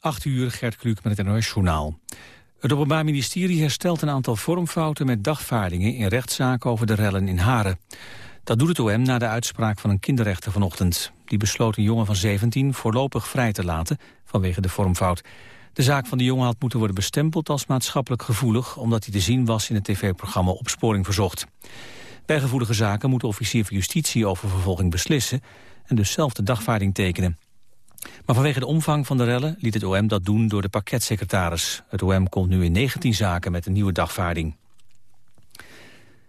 8 uur, Gert Kluk met het NOS-journaal. Het Openbaar Ministerie herstelt een aantal vormfouten met dagvaardingen in rechtszaken over de rellen in Haren. Dat doet het OM na de uitspraak van een kinderrechter vanochtend. Die besloot een jongen van 17 voorlopig vrij te laten vanwege de vormfout. De zaak van de jongen had moeten worden bestempeld als maatschappelijk gevoelig... omdat hij te zien was in het tv-programma Opsporing Verzocht. Bij gevoelige zaken moet de officier van justitie over vervolging beslissen... en dus zelf de dagvaarding tekenen. Maar vanwege de omvang van de rellen liet het OM dat doen door de pakketsecretaris. Het OM komt nu in 19 zaken met een nieuwe dagvaarding.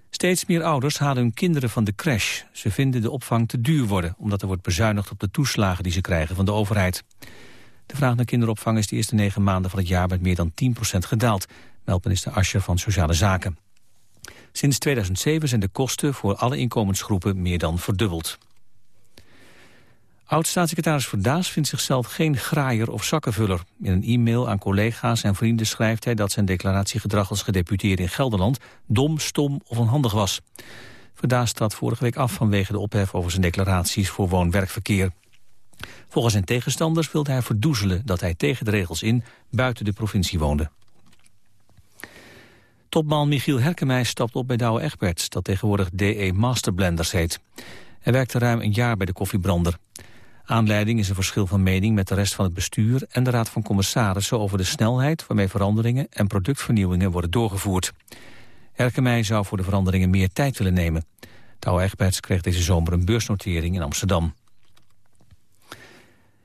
Steeds meer ouders halen hun kinderen van de crash. Ze vinden de opvang te duur worden, omdat er wordt bezuinigd op de toeslagen die ze krijgen van de overheid. De vraag naar kinderopvang is de eerste negen maanden van het jaar met meer dan 10% gedaald, meldt minister Ascher van Sociale Zaken. Sinds 2007 zijn de kosten voor alle inkomensgroepen meer dan verdubbeld. Oud-staatssecretaris Verdaas vindt zichzelf geen graaier of zakkenvuller. In een e-mail aan collega's en vrienden schrijft hij dat zijn declaratiegedrag als gedeputeerde in Gelderland dom, stom of onhandig was. Verdaas trad vorige week af vanwege de ophef over zijn declaraties voor woon-werkverkeer. Volgens zijn tegenstanders wilde hij verdoezelen dat hij tegen de regels in buiten de provincie woonde. Topman Michiel Herkemijs stapt op bij Douwe Egberts, dat tegenwoordig DE Masterblenders heet. Hij werkte ruim een jaar bij de koffiebrander. Aanleiding is een verschil van mening met de rest van het bestuur en de Raad van Commissarissen over de snelheid waarmee veranderingen en productvernieuwingen worden doorgevoerd. Herkemij zou voor de veranderingen meer tijd willen nemen. Douwe Egberts kreeg deze zomer een beursnotering in Amsterdam.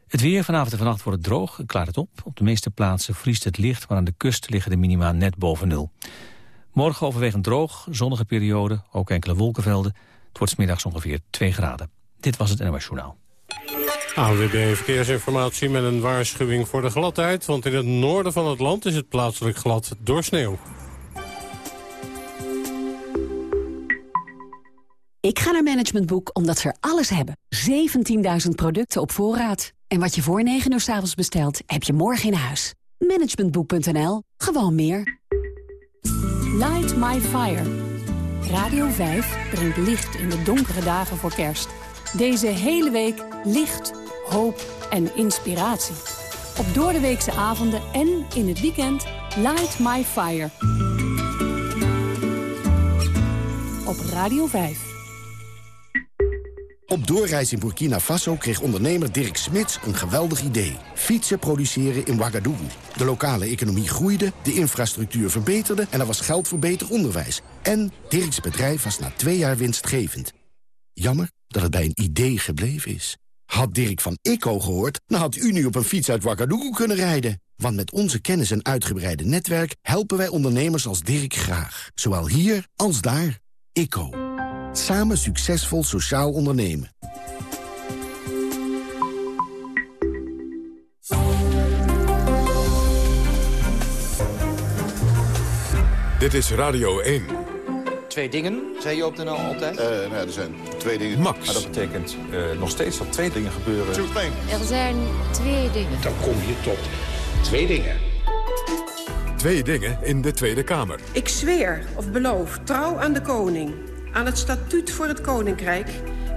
Het weer vanavond en vannacht wordt het droog klaart het op. Op de meeste plaatsen vriest het licht, maar aan de kust liggen de minima net boven nul. Morgen overwegend droog, zonnige periode, ook enkele wolkenvelden. Het wordt smiddags ongeveer 2 graden. Dit was het NOS Journaal. AWB Verkeersinformatie met een waarschuwing voor de gladheid... want in het noorden van het land is het plaatselijk glad door sneeuw. Ik ga naar Management Boek omdat ze er alles hebben. 17.000 producten op voorraad. En wat je voor 9 uur s avonds bestelt, heb je morgen in huis. Managementboek.nl. Gewoon meer. Light My Fire. Radio 5 brengt licht in de donkere dagen voor kerst. Deze hele week licht, hoop en inspiratie. Op doordeweekse avonden en in het weekend Light My Fire. Op Radio 5. Op doorreis in Burkina Faso kreeg ondernemer Dirk Smits een geweldig idee. Fietsen produceren in Ouagadougou. De lokale economie groeide, de infrastructuur verbeterde... en er was geld voor beter onderwijs. En Dirks bedrijf was na twee jaar winstgevend. Jammer dat het bij een idee gebleven is. Had Dirk van ICO gehoord, dan had u nu op een fiets uit Ouagadougou kunnen rijden. Want met onze kennis en uitgebreide netwerk helpen wij ondernemers als Dirk graag. Zowel hier als daar. ICO. Samen succesvol sociaal ondernemen. Dit is Radio 1. Twee dingen, zei je op de NL altijd? Uh, nou, er zijn twee dingen. Max. Maar dat betekent uh, nog steeds dat twee dingen gebeuren. Er zijn twee dingen. Dan kom je tot twee dingen. Twee dingen in de Tweede Kamer. Ik zweer of beloof trouw aan de koning aan het statuut voor het Koninkrijk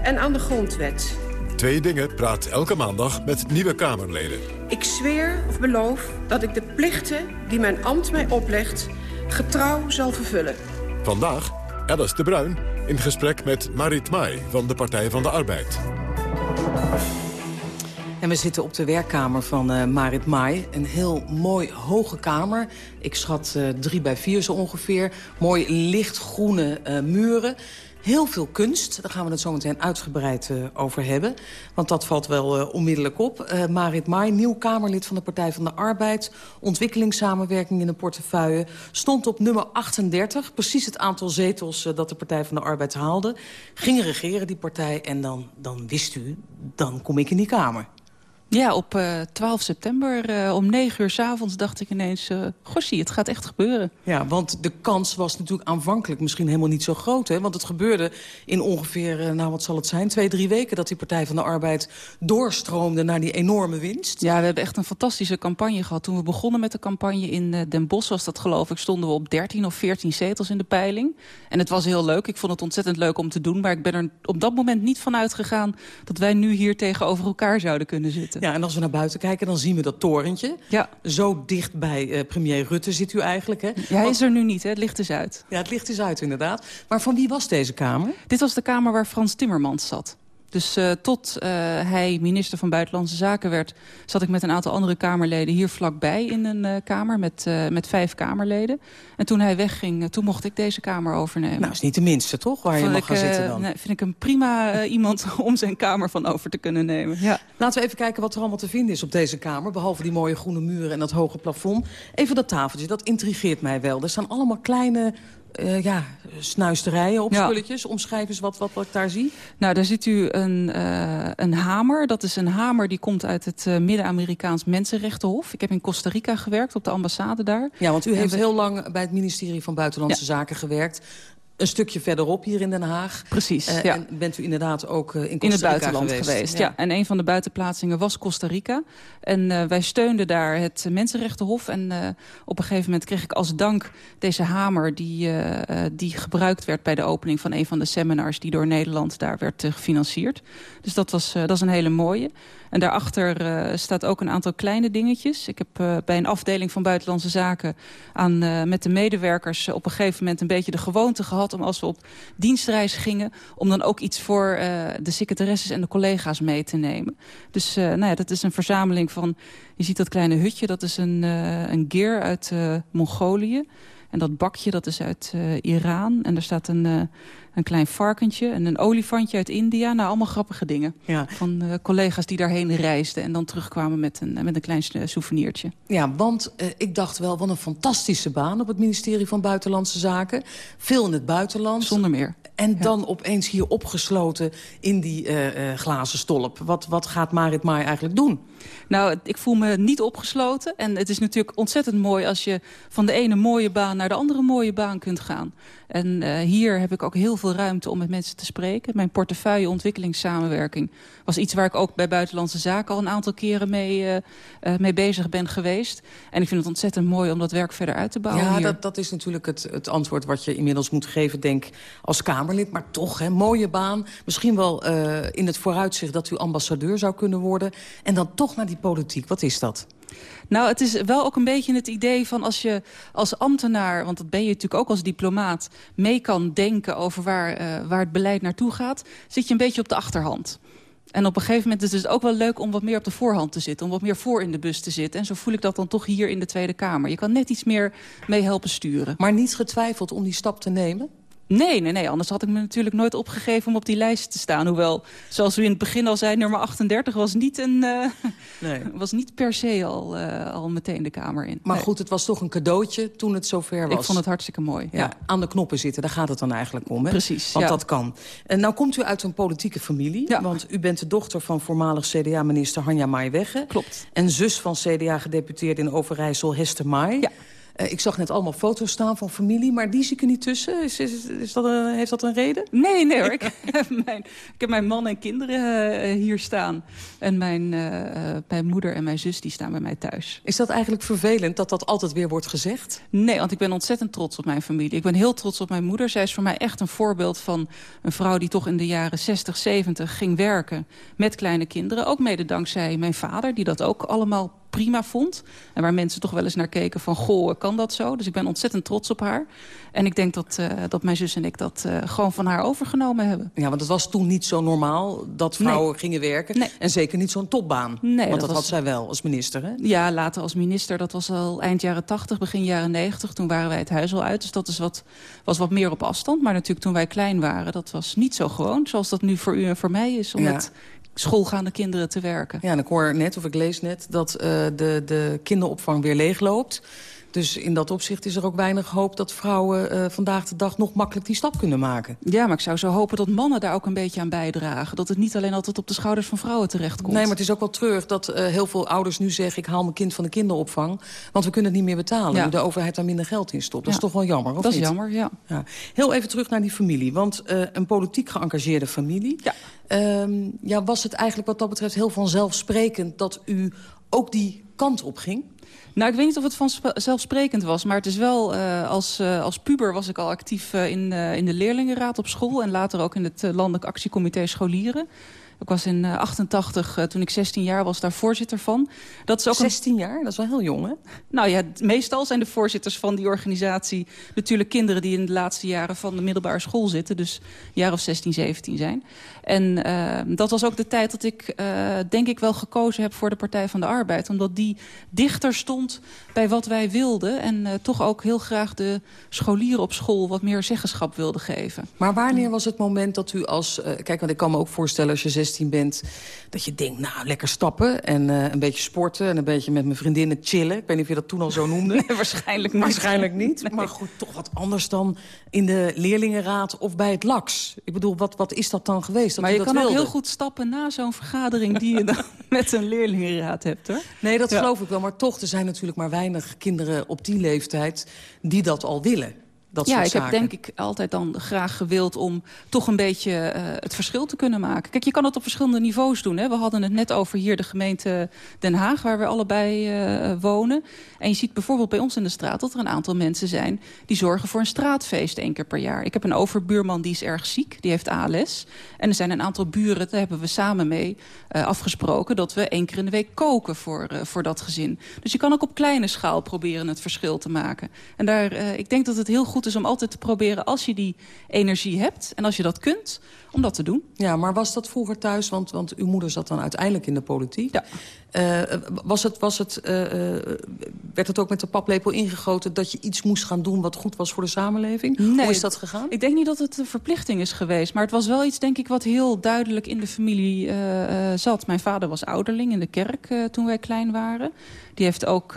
en aan de grondwet. Twee dingen praat elke maandag met nieuwe Kamerleden. Ik zweer of beloof dat ik de plichten die mijn ambt mij oplegt... getrouw zal vervullen. Vandaag Alice de Bruin in gesprek met Marit Mai van de Partij van de Arbeid. En we zitten op de werkkamer van uh, Marit Mai. Een heel mooi hoge kamer. Ik schat uh, drie bij vier zo ongeveer. Mooi lichtgroene uh, muren. Heel veel kunst, daar gaan we het zo meteen uitgebreid uh, over hebben. Want dat valt wel uh, onmiddellijk op. Uh, Marit Mai, nieuw Kamerlid van de Partij van de Arbeid... ontwikkelingssamenwerking in de portefeuille... stond op nummer 38, precies het aantal zetels dat de Partij van de Arbeid haalde. Ging regeren, die partij, en dan, dan wist u, dan kom ik in die Kamer. Ja, op uh, 12 september uh, om 9 uur s avonds dacht ik ineens... Uh, gossie, het gaat echt gebeuren. Ja, want de kans was natuurlijk aanvankelijk misschien helemaal niet zo groot. Hè? Want het gebeurde in ongeveer, nou wat zal het zijn... twee, drie weken dat die Partij van de Arbeid doorstroomde naar die enorme winst. Ja, we hebben echt een fantastische campagne gehad. Toen we begonnen met de campagne in Den Bosch was dat geloof ik... stonden we op 13 of 14 zetels in de peiling. En het was heel leuk. Ik vond het ontzettend leuk om te doen. Maar ik ben er op dat moment niet van uitgegaan... dat wij nu hier tegenover elkaar zouden kunnen zitten. Ja, en als we naar buiten kijken, dan zien we dat torentje. Ja. Zo dicht bij uh, premier Rutte zit u eigenlijk. Hè? Ja, hij is er nu niet, hè? het licht is uit. Ja, het licht is uit inderdaad. Maar van wie was deze Kamer? Dit was de Kamer waar Frans Timmermans zat. Dus uh, tot uh, hij minister van Buitenlandse Zaken werd... zat ik met een aantal andere Kamerleden hier vlakbij in een uh, Kamer... Met, met vijf Kamerleden. En toen hij wegging, toen mocht ik deze Kamer overnemen. Nou, is niet de minste, toch? Waar je mag gaan zitten dan? Nee, vind ik een prima iemand om zijn Kamer van over te kunnen nemen. Ja. Laten we even kijken wat er allemaal te vinden is op deze Kamer. Behalve die mooie groene muren en dat hoge plafond. Even dat tafeltje, dat intrigeert mij wel. Er staan allemaal kleine uh, ja, snuisterijen op ja. spulletjes. Omschrijf eens wat, wat, wat ik daar zie. Nou, daar ziet u een, uh, een hamer. Dat is een hamer die komt uit het uh, Midden-Amerikaans Mensenrechtenhof. Ik heb in Costa Rica gewerkt, op de ambassade daar. Ja, want u heeft we... heel lang bij het ministerie van Buitenlandse ja. Zaken gewerkt een stukje verderop hier in Den Haag. Precies, uh, ja. En bent u inderdaad ook uh, in Costa In het buitenland geweest. geweest, ja. En een van de buitenplaatsingen was Costa Rica. En uh, wij steunden daar het Mensenrechtenhof. En op een gegeven moment kreeg ik als dank deze hamer... Die, die gebruikt werd bij de opening van een van de seminars... die door Nederland daar werd gefinancierd. Dus dat, was, dat is een hele mooie. En daarachter uh, staat ook een aantal kleine dingetjes. Ik heb uh, bij een afdeling van Buitenlandse Zaken aan, uh, met de medewerkers op een gegeven moment een beetje de gewoonte gehad om als we op dienstreis gingen, om dan ook iets voor de secretaresses en de collega's mee te nemen. Dus nou ja, dat is een verzameling van, je ziet dat kleine hutje, dat is een, een gear uit Mongolië. En dat bakje, dat is uit Iran. En er staat een een klein varkentje en een olifantje uit India. Nou, allemaal grappige dingen. Ja. Van uh, collega's die daarheen reisden en dan terugkwamen met een, met een klein souvenirtje. Ja, want uh, ik dacht wel, wat een fantastische baan op het ministerie van Buitenlandse Zaken. Veel in het buitenland. Zonder meer. En ja. dan opeens hier opgesloten in die uh, glazen stolp. Wat, wat gaat Marit Maai eigenlijk doen? Nou, ik voel me niet opgesloten. En het is natuurlijk ontzettend mooi als je van de ene mooie baan naar de andere mooie baan kunt gaan. En uh, hier heb ik ook heel veel ruimte om met mensen te spreken. Mijn portefeuille ontwikkelingssamenwerking was iets waar ik ook bij Buitenlandse Zaken al een aantal keren mee, uh, uh, mee bezig ben geweest. En ik vind het ontzettend mooi om dat werk verder uit te bouwen Ja, hier. dat, dat is natuurlijk het, het antwoord wat je inmiddels moet geven, denk als Kamerlid. Maar toch, hè, mooie baan. Misschien wel in het vooruitzicht dat u ambassadeur zou kunnen worden. En dan toch naar die politiek. Wat is dat? Nou, het is wel ook een beetje het idee van als je als ambtenaar... want dat ben je natuurlijk ook als diplomaat... mee kan denken over waar, uh, waar het beleid naartoe gaat... zit je een beetje op de achterhand. En op een gegeven moment is het ook wel leuk om wat meer op de voorhand te zitten. Om wat meer voor in de bus te zitten. En zo voel ik dat dan toch hier in de Tweede Kamer. Je kan net iets meer mee helpen sturen. Maar niet getwijfeld om die stap te nemen? Nee, nee, nee. Anders had ik me natuurlijk nooit opgegeven om op die lijst te staan. Hoewel, zoals u in het begin al zei, nummer 38 was niet, een, uh, nee. was niet per se al, uh, al meteen de Kamer in. Maar nee. goed, het was toch een cadeautje toen het zover was. Ik vond het hartstikke mooi. Ja. ja. aan de knoppen zitten, daar gaat het dan eigenlijk om. Hè? Precies, Want ja. dat kan. En nou komt u uit een politieke familie. Ja. Want u bent de dochter van voormalig CDA-minister Hanja Maaiwegge. Klopt. En zus van CDA-gedeputeerde in Overijssel Hester Maai. Ja. Uh, ik zag net allemaal foto's staan van familie, maar die zie ik er niet tussen. Is, is, is dat een, heeft dat een reden? Nee, nee hoor. ik, heb mijn, ik heb mijn man en kinderen uh, hier staan. En mijn, uh, mijn moeder en mijn zus die staan bij mij thuis. Is dat eigenlijk vervelend dat dat altijd weer wordt gezegd? Nee, want ik ben ontzettend trots op mijn familie. Ik ben heel trots op mijn moeder. Zij is voor mij echt een voorbeeld van een vrouw die toch in de jaren 60, 70 ging werken met kleine kinderen. Ook mede dankzij mijn vader, die dat ook allemaal prima vond. En waar mensen toch wel eens naar keken van... goh, kan dat zo? Dus ik ben ontzettend trots op haar. En ik denk dat, uh, dat mijn zus en ik dat uh, gewoon van haar overgenomen hebben. Ja, want het was toen niet zo normaal dat vrouwen nee. gingen werken. Nee. En zeker niet zo'n topbaan. Nee, want dat, dat, was... had zij wel als minister, hè? Ja, later als minister. Dat was al eind jaren 80, begin jaren 90. Toen waren wij het huis al uit. Dus dat is wat, was wat meer op afstand. Maar natuurlijk toen wij klein waren, dat was niet zo gewoon. Zoals dat nu voor u en voor mij is. Om ja. Schoolgaande kinderen te werken. Ja, en ik hoor net, of ik lees net, dat uh, de, de kinderopvang weer leegloopt. Dus in dat opzicht is er ook weinig hoop dat vrouwen uh, vandaag de dag nog makkelijk die stap kunnen maken. Ja, maar ik zou zo hopen dat mannen daar ook een beetje aan bijdragen. Dat het niet alleen altijd op de schouders van vrouwen terechtkomt. Nee, maar het is ook wel treurig dat uh, heel veel ouders nu zeggen... ik haal mijn kind van de kinderopvang, want we kunnen het niet meer betalen. Ja. Nu de overheid daar minder geld in stopt. Dat ja. is toch wel jammer, of Dat niet? is jammer, ja. ja. Heel even terug naar die familie, want uh, een politiek geëngageerde familie... Ja. Um, ja, was het eigenlijk wat dat betreft heel vanzelfsprekend... dat u ook die kant op ging? Nou, ik weet niet of het vanzelfsprekend was, maar het is wel... Uh, als, uh, als puber was ik al actief uh, in, in de leerlingenraad op school... en later ook in het Landelijk Actiecomité Scholieren. Ik was in 88, toen ik 16 jaar was, daar voorzitter van. Dat is ook 16 jaar? Dat is wel heel jong, hè? Nou ja, meestal zijn de voorzitters van die organisatie... natuurlijk kinderen die in de laatste jaren van de middelbare school zitten. Dus jaar of 16, 17 zijn. En dat was ook de tijd dat ik, denk ik, wel gekozen heb voor de Partij van de Arbeid. Omdat die dichter stond bij wat wij wilden. En toch ook heel graag de scholieren op school wat meer zeggenschap wilde geven. Maar wanneer was het moment dat u als... Kijk, want ik kan me ook voorstellen als je 16 bent... dat je denkt, nou, lekker stappen en uh, een beetje sporten... en een beetje met mijn vriendinnen chillen. Ik weet niet of je dat toen al zo noemde. Nee, waarschijnlijk niet. Waarschijnlijk niet. Nee. Maar goed, toch wat anders dan in de leerlingenraad of bij het LAX. Ik bedoel, wat, wat is dat dan geweest? Dat maar je dat kan wilde? ook heel goed stappen na zo'n vergadering... die je dan met een leerlingenraad hebt, hoor. Nee, dat ja. geloof ik wel. Maar toch, er zijn natuurlijk maar weinig kinderen op die leeftijd... die dat al willen. Dat ja, ik zaken. heb denk ik altijd dan graag gewild om toch een beetje uh, het verschil te kunnen maken. Kijk, je kan het op verschillende niveaus doen. Hè. We hadden het net over hier de gemeente Den Haag, waar we allebei uh, wonen. En je ziet bijvoorbeeld bij ons in de straat dat er een aantal mensen zijn... die zorgen voor een straatfeest één keer per jaar. Ik heb een overbuurman die is erg ziek, die heeft ALS. En er zijn een aantal buren, daar hebben we samen mee uh, afgesproken... dat we één keer in de week koken voor, voor dat gezin. Dus je kan ook op kleine schaal proberen het verschil te maken. En daar, ik denk dat het heel goed is om altijd te proberen als je die energie hebt... en als je dat kunt, om dat te doen. Ja, maar was dat vroeger thuis? Want, want uw moeder zat dan uiteindelijk in de politiek. Ja. Uh, was het, was het, uh, werd het ook met de paplepel ingegoten... dat je iets moest gaan doen wat goed was voor de samenleving? Nee, Hoe is dat gegaan? Ik denk niet dat het een verplichting is geweest. Maar het was wel iets, denk ik, wat heel duidelijk in de familie uh, zat. Mijn vader was ouderling in de kerk toen wij klein waren. Die heeft ook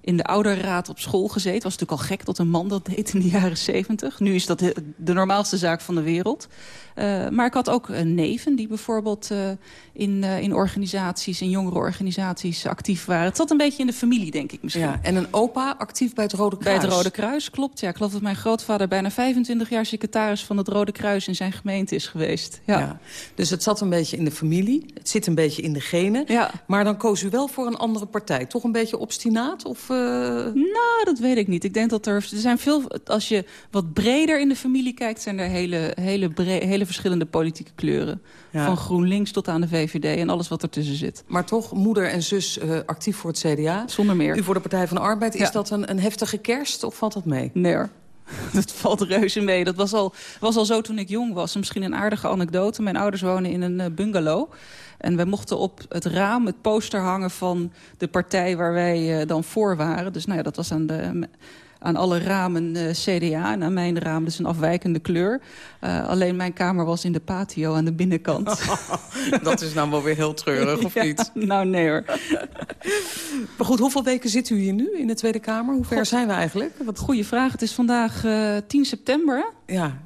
in de ouderraad op school gezeten. was natuurlijk al gek dat een man dat deed in de jaren zeventig. Nu is dat de, de normaalste zaak van de wereld. Uh, maar ik had ook een neven die bijvoorbeeld uh, in, uh, in organisaties, in jongere organisaties actief waren. Het zat een beetje in de familie, denk ik misschien. Ja, en een opa actief bij het Rode Kruis? Bij het Rode Kruis, klopt. Ja, ik geloof dat mijn grootvader bijna 25 jaar secretaris van het Rode Kruis in zijn gemeente is geweest. Ja. ja. Dus het zat een beetje in de familie, het zit een beetje in de genen. Ja. Maar dan koos u wel voor een andere partij. Toch een beetje obstinaat? Of, Nou, dat weet ik niet. Ik denk dat er, er zijn veel, als je wat breder in de familie kijkt, zijn er hele, hele, bre hele verschillende politieke kleuren. Ja. Van GroenLinks tot aan de VVD en alles wat ertussen zit. Maar toch, moeder en zus uh, actief voor het CDA. Zonder meer. U voor de Partij van de Arbeid. Is dat een, een heftige kerst of valt dat mee? Nee Dat valt reuze mee. Dat was al, was al zo toen ik jong was. Misschien een aardige anekdote. Mijn ouders wonen in een uh, bungalow. En wij mochten op het raam het poster hangen van de partij waar wij uh, dan voor waren. Dus nou ja, dat was aan de aan alle ramen uh, CDA. En aan mijn raam dus een afwijkende kleur. Uh, alleen mijn kamer was in de patio aan de binnenkant. dat is nou wel weer heel treurig, of ja, niet? Nou, nee hoor. maar goed, hoeveel weken zit u hier nu in de Tweede Kamer? Hoe ver God, zijn we eigenlijk? Wat goede vraag. Het is vandaag uh, 10 september, hè? Ja.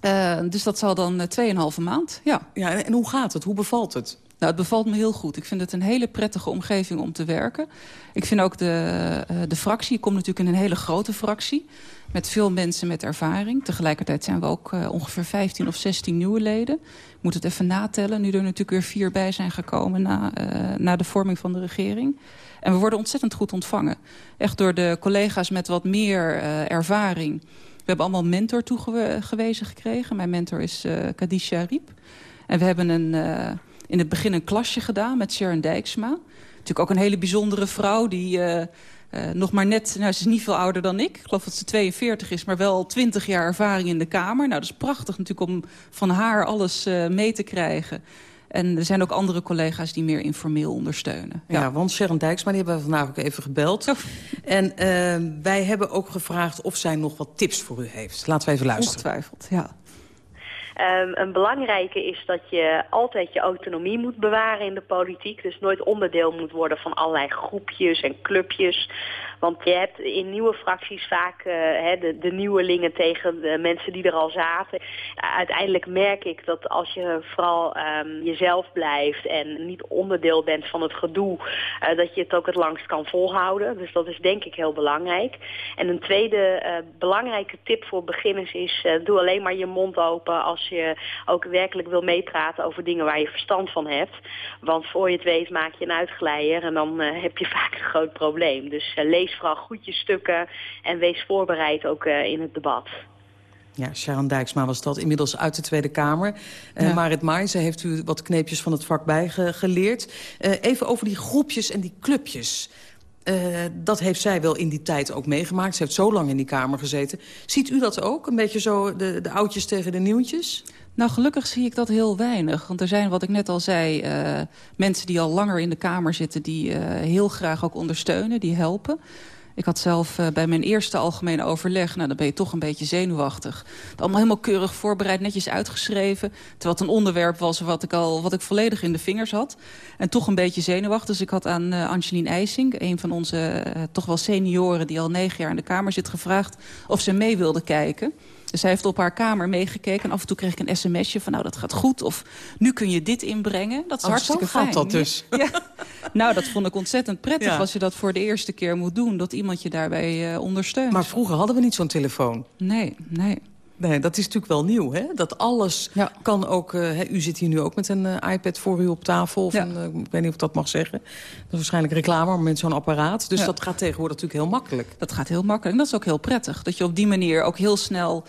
Uh, dus dat zal dan 2,5 maand, ja. ja en, en hoe gaat het? Hoe bevalt het? Nou, het bevalt me heel goed. Ik vind het een hele prettige omgeving om te werken. Ik vind ook de, uh, de fractie, ik kom natuurlijk in een hele grote fractie... met veel mensen met ervaring. Tegelijkertijd zijn we ook uh, ongeveer 15 of 16 nieuwe leden. Ik moet het even natellen, nu er natuurlijk weer vier bij zijn gekomen... na, uh, na de vorming van de regering. En we worden ontzettend goed ontvangen. Echt door de collega's met wat meer ervaring. We hebben allemaal mentor toegewezen gekregen. Mijn mentor is uh, Kadisha Riep. En we hebben een... in het begin een klasje gedaan met Sharon Dijksma. Natuurlijk ook een hele bijzondere vrouw die uh, uh, nog maar net... Nou, ze is niet veel ouder dan ik. Ik geloof dat ze 42 is, maar wel 20 jaar ervaring in de Kamer. Nou, dat is prachtig natuurlijk om van haar alles uh, mee te krijgen. En er zijn ook andere collega's die meer informeel ondersteunen. Ja, ja want Sharon Dijksma, die hebben we vandaag ook even gebeld. Oh. En uh, wij hebben ook gevraagd of zij nog wat tips voor u heeft. Laten we even luisteren. Ongetwijfeld, ja. Um, een belangrijke is dat je altijd je autonomie moet bewaren in de politiek. Dus nooit onderdeel moet worden van allerlei groepjes en clubjes. Want je hebt in nieuwe fracties vaak uh, hè, de, de nieuwelingen tegen de mensen die er al zaten. Uiteindelijk merk ik dat als je vooral um, jezelf blijft en niet onderdeel bent van het gedoe, uh, dat je het ook het langst kan volhouden. Dus dat is denk ik heel belangrijk. En een tweede belangrijke tip voor beginners is, doe alleen maar je mond open als je ook werkelijk wil meepraten over dingen waar je verstand van hebt. Want voor je het weet maak je een uitglijder en dan heb je vaak een groot probleem. Dus lees vooral goed je stukken en wees voorbereid ook uh, in het debat. Ja, Sharon Dijksma was dat, inmiddels uit de Tweede Kamer. Uh, Marit Maai, ze heeft u wat kneepjes van het vak bijgeleerd. Uh, even over die groepjes en die clubjes. Uh, dat heeft zij wel in die tijd ook meegemaakt. Ze heeft zo lang in die Kamer gezeten. Ziet u dat ook? Een beetje zo de, de oudjes tegen de nieuwtjes? Nou, gelukkig zie ik dat heel weinig. Want er zijn, wat ik net al zei, uh, mensen die al langer in de Kamer zitten... die uh, heel graag ook ondersteunen, die helpen. Ik had zelf uh, bij mijn eerste algemene overleg... nou, dan ben je toch een beetje zenuwachtig. Het allemaal helemaal keurig voorbereid, netjes uitgeschreven. Terwijl het een onderwerp was wat ik, al, wat ik volledig in de vingers had. En toch een beetje zenuwachtig. Dus ik had aan uh, Angelien IJsing, een van onze toch wel senioren... die al negen jaar in de Kamer zit, gevraagd of ze mee wilde kijken... Dus zij heeft op haar kamer meegekeken. En af en toe kreeg ik een sms'je van nou dat gaat goed. Of nu kun je dit inbrengen. Dat is oh, hartstikke zo fijn. dat dus. Ja. Nou, dat vond ik ontzettend prettig ja. als je dat voor de eerste keer moet doen. Dat iemand je daarbij uh, ondersteunt. Maar vroeger hadden we niet zo'n telefoon. Nee, nee. Nee, dat is natuurlijk wel nieuw, hè? Dat alles ja. kan ook... Uh, u zit hier nu ook met een uh, iPad voor u op tafel. Of ja. een, uh, ik weet niet of dat mag zeggen. Dat is waarschijnlijk reclame, maar met zo'n apparaat. Dus ja. dat gaat tegenwoordig natuurlijk heel makkelijk. Dat gaat heel makkelijk. En dat is ook heel prettig. Dat je op die manier ook heel snel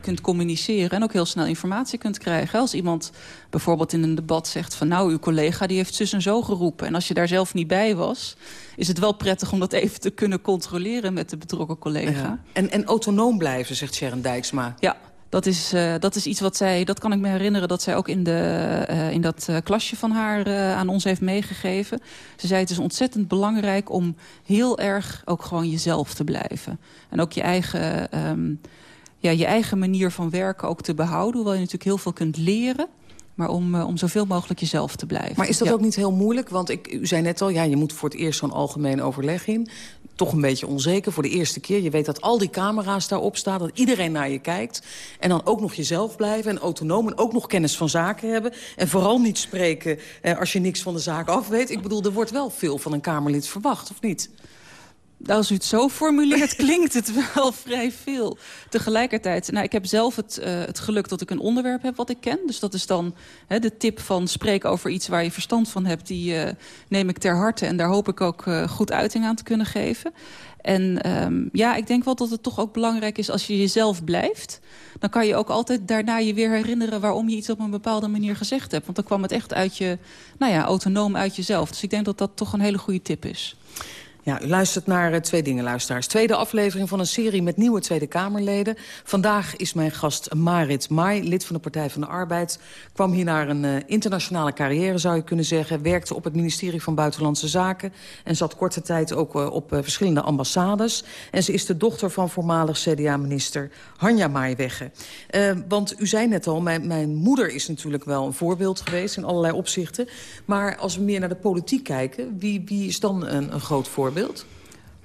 kunt communiceren... en ook heel snel informatie kunt krijgen. Als iemand bijvoorbeeld in een debat zegt van... nou, uw collega die heeft zus en zo geroepen. En als je daar zelf niet bij was... is het wel prettig om dat even te kunnen controleren... met de betrokken collega. En, en autonoom blijven, zegt Sharon Dijksma. Ja, dat is, uh, dat is iets wat zij, dat kan ik me herinneren... dat zij ook in, de, uh, in dat uh, klasje van haar aan ons heeft meegegeven. Ze zei het is ontzettend belangrijk om heel erg ook gewoon jezelf te blijven. En ook je eigen, um, ja, je eigen manier van werken ook te behouden. Hoewel je natuurlijk heel veel kunt leren maar om, uh, om zoveel mogelijk jezelf te blijven. Maar is dat ja. ook niet heel moeilijk? Want ik, u zei net al, ja, je moet voor het eerst zo'n algemeen overleg in. Toch een beetje onzeker voor de eerste keer. Je weet dat al die camera's daarop staan, dat iedereen naar je kijkt. En dan ook nog jezelf blijven en autonoom en ook nog kennis van zaken hebben. En vooral niet spreken eh, als je niks van de zaak af weet. Ik bedoel, er wordt wel veel van een Kamerlid verwacht, of niet? Als u het zo formuleert, klinkt het wel vrij veel. Tegelijkertijd, nou, ik heb zelf het, uh, het geluk dat ik een onderwerp heb wat ik ken. Dus dat is dan hè, de tip van spreek over iets waar je verstand van hebt. Die uh, neem ik ter harte en daar hoop ik ook uh, goed uiting aan te kunnen geven. En um, ja, ik denk wel dat het toch ook belangrijk is als je jezelf blijft. Dan kan je ook altijd daarna je weer herinneren waarom je iets op een bepaalde manier gezegd hebt. Want dan kwam het echt uit je, nou ja, autonoom uit jezelf. Dus ik denk dat dat toch een hele goede tip is. Ja, u luistert naar uh, Twee Dingen, luisteraars. Tweede aflevering van een serie met nieuwe Tweede Kamerleden. Vandaag is mijn gast Marit Mai, lid van de Partij van de Arbeid. Kwam hier naar een uh, internationale carrière, zou je kunnen zeggen. Werkte op het ministerie van Buitenlandse Zaken. En zat korte tijd ook uh, op verschillende ambassades. En ze is de dochter van voormalig CDA-minister Hanja Maaiwegge. want u zei net al, mijn, mijn moeder is natuurlijk wel een voorbeeld geweest... in allerlei opzichten. Maar als we meer naar de politiek kijken, wie, wie is dan een, een groot voorbeeld? Voorbeeld?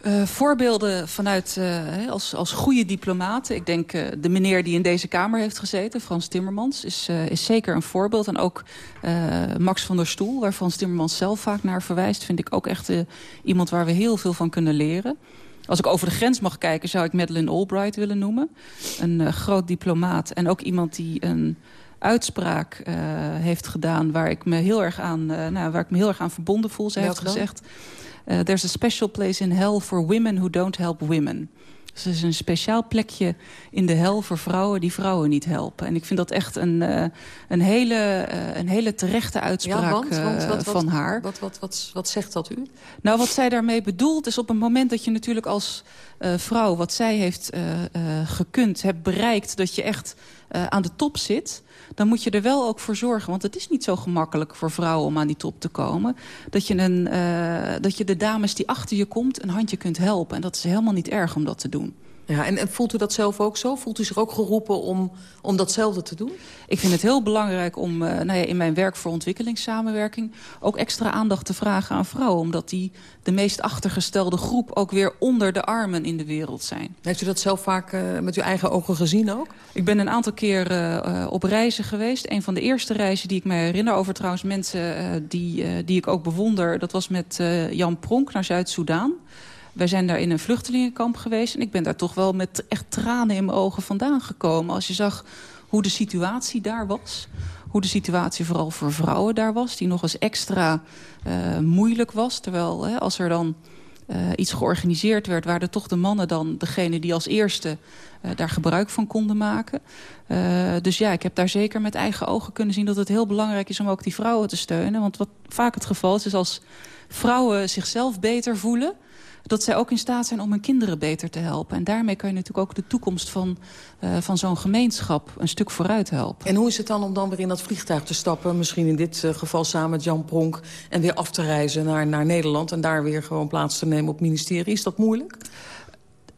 Uh, voorbeelden vanuit uh, als, als goede diplomaten. Ik denk uh, de meneer die in deze Kamer heeft gezeten, Frans Timmermans, is, is zeker een voorbeeld. En ook Max van der Stoel, waar Frans Timmermans zelf vaak naar verwijst... vind ik ook echt iemand waar we heel veel van kunnen leren. Als ik over de grens mag kijken, zou ik Madeleine Albright willen noemen. Een groot diplomaat en ook iemand die een uitspraak heeft gedaan... waar ik me heel erg aan, nou, waar ik me heel erg aan verbonden voel. Ze heeft gezegd... Eh, there's a special place in hell for women who don't help women. Dus is een speciaal plekje in de hel voor vrouwen die vrouwen niet helpen. En ik vind dat echt een, uh, een, hele, uh, een hele terechte uitspraak ja, want, want, wat, van haar. Wat, wat, wat, wat zegt dat u? Nou, wat zij daarmee bedoelt is op het moment dat je natuurlijk als vrouw... wat zij heeft gekund, hebt bereikt, dat je echt aan de top zit dan moet je er wel ook voor zorgen. Want het is niet zo gemakkelijk voor vrouwen om aan die top te komen. Dat je, een, uh, dat je de dames die achter je komt een handje kunt helpen. En dat is helemaal niet erg om dat te doen. Ja, en, en, voelt u dat zelf ook zo? Voelt u zich ook geroepen om, om datzelfde te doen? Ik vind het heel belangrijk om uh, nou ja, in mijn werk voor ontwikkelingssamenwerking... ook extra aandacht te vragen aan vrouwen. Omdat die de meest achtergestelde groep ook weer onder de armen in de wereld zijn. Heeft u dat zelf vaak uh, met uw eigen ogen gezien ook? Ik ben een aantal keer uh, op reizen geweest. Een van de eerste reizen die ik me herinner over trouwens mensen die, die ik ook bewonder... dat was met Jan Pronk naar Zuid-Soedan... Wij zijn daar in een vluchtelingenkamp geweest. En ik ben daar toch wel met echt tranen in mijn ogen vandaan gekomen. Als je zag hoe de situatie daar was. Hoe de situatie vooral voor vrouwen daar was. Die nog eens extra uh, moeilijk was. Terwijl hè, als er dan iets georganiseerd werd... waar de, toch de mannen dan degene die als eerste daar gebruik van konden maken. dus ja, ik heb daar zeker met eigen ogen kunnen zien... dat het heel belangrijk is om ook die vrouwen te steunen. Want wat vaak het geval is, is als vrouwen zichzelf beter voelen dat zij ook in staat zijn om hun kinderen beter te helpen. En daarmee kan je natuurlijk ook de toekomst van, uh, van zo'n gemeenschap een stuk vooruit helpen. En hoe is het dan om dan weer in dat vliegtuig te stappen? Misschien in dit uh, geval samen met Jan Pronk. En weer af te reizen naar, naar Nederland. En daar weer gewoon plaats te nemen op ministerie. Is dat moeilijk?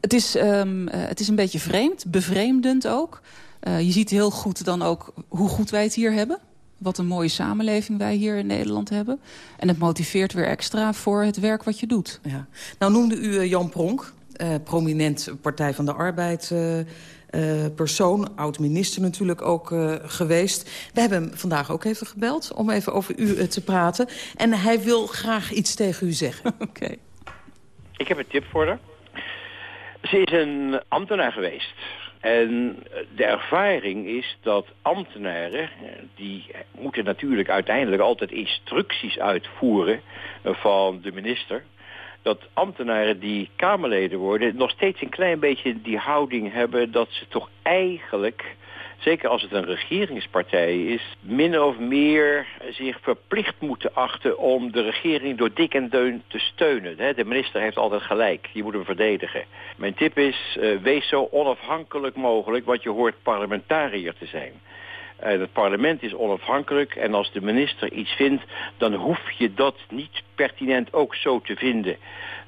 Het is, um, uh, het is een beetje vreemd, bevreemdend ook. je ziet heel goed dan ook hoe goed wij het hier hebben wat een mooie samenleving wij hier in Nederland hebben. En het motiveert weer extra voor het werk wat je doet. Ja. Nou noemde u uh, Jan Pronk, uh, prominent Partij van de Arbeid... Uh, persoon, oud-minister natuurlijk ook geweest. We hebben hem vandaag ook even gebeld om even over u te praten. En hij wil graag iets tegen u zeggen. Oké. Okay. Ik heb een tip voor haar. Ze is een ambtenaar geweest en de ervaring is dat ambtenaren, die moeten natuurlijk uiteindelijk altijd instructies uitvoeren van de minister. Dat ambtenaren die Kamerleden worden nog steeds een klein beetje die houding hebben dat ze toch eigenlijk zeker als het een regeringspartij is, min of meer zich verplicht moeten achten om de regering door dik en deun te steunen. De minister heeft altijd gelijk, je moet hem verdedigen. Mijn tip is, uh, wees zo onafhankelijk mogelijk, want je hoort parlementariër te zijn. Uh, het parlement is onafhankelijk en als de minister iets vindt, dan hoef je dat niet pertinent ook zo te vinden.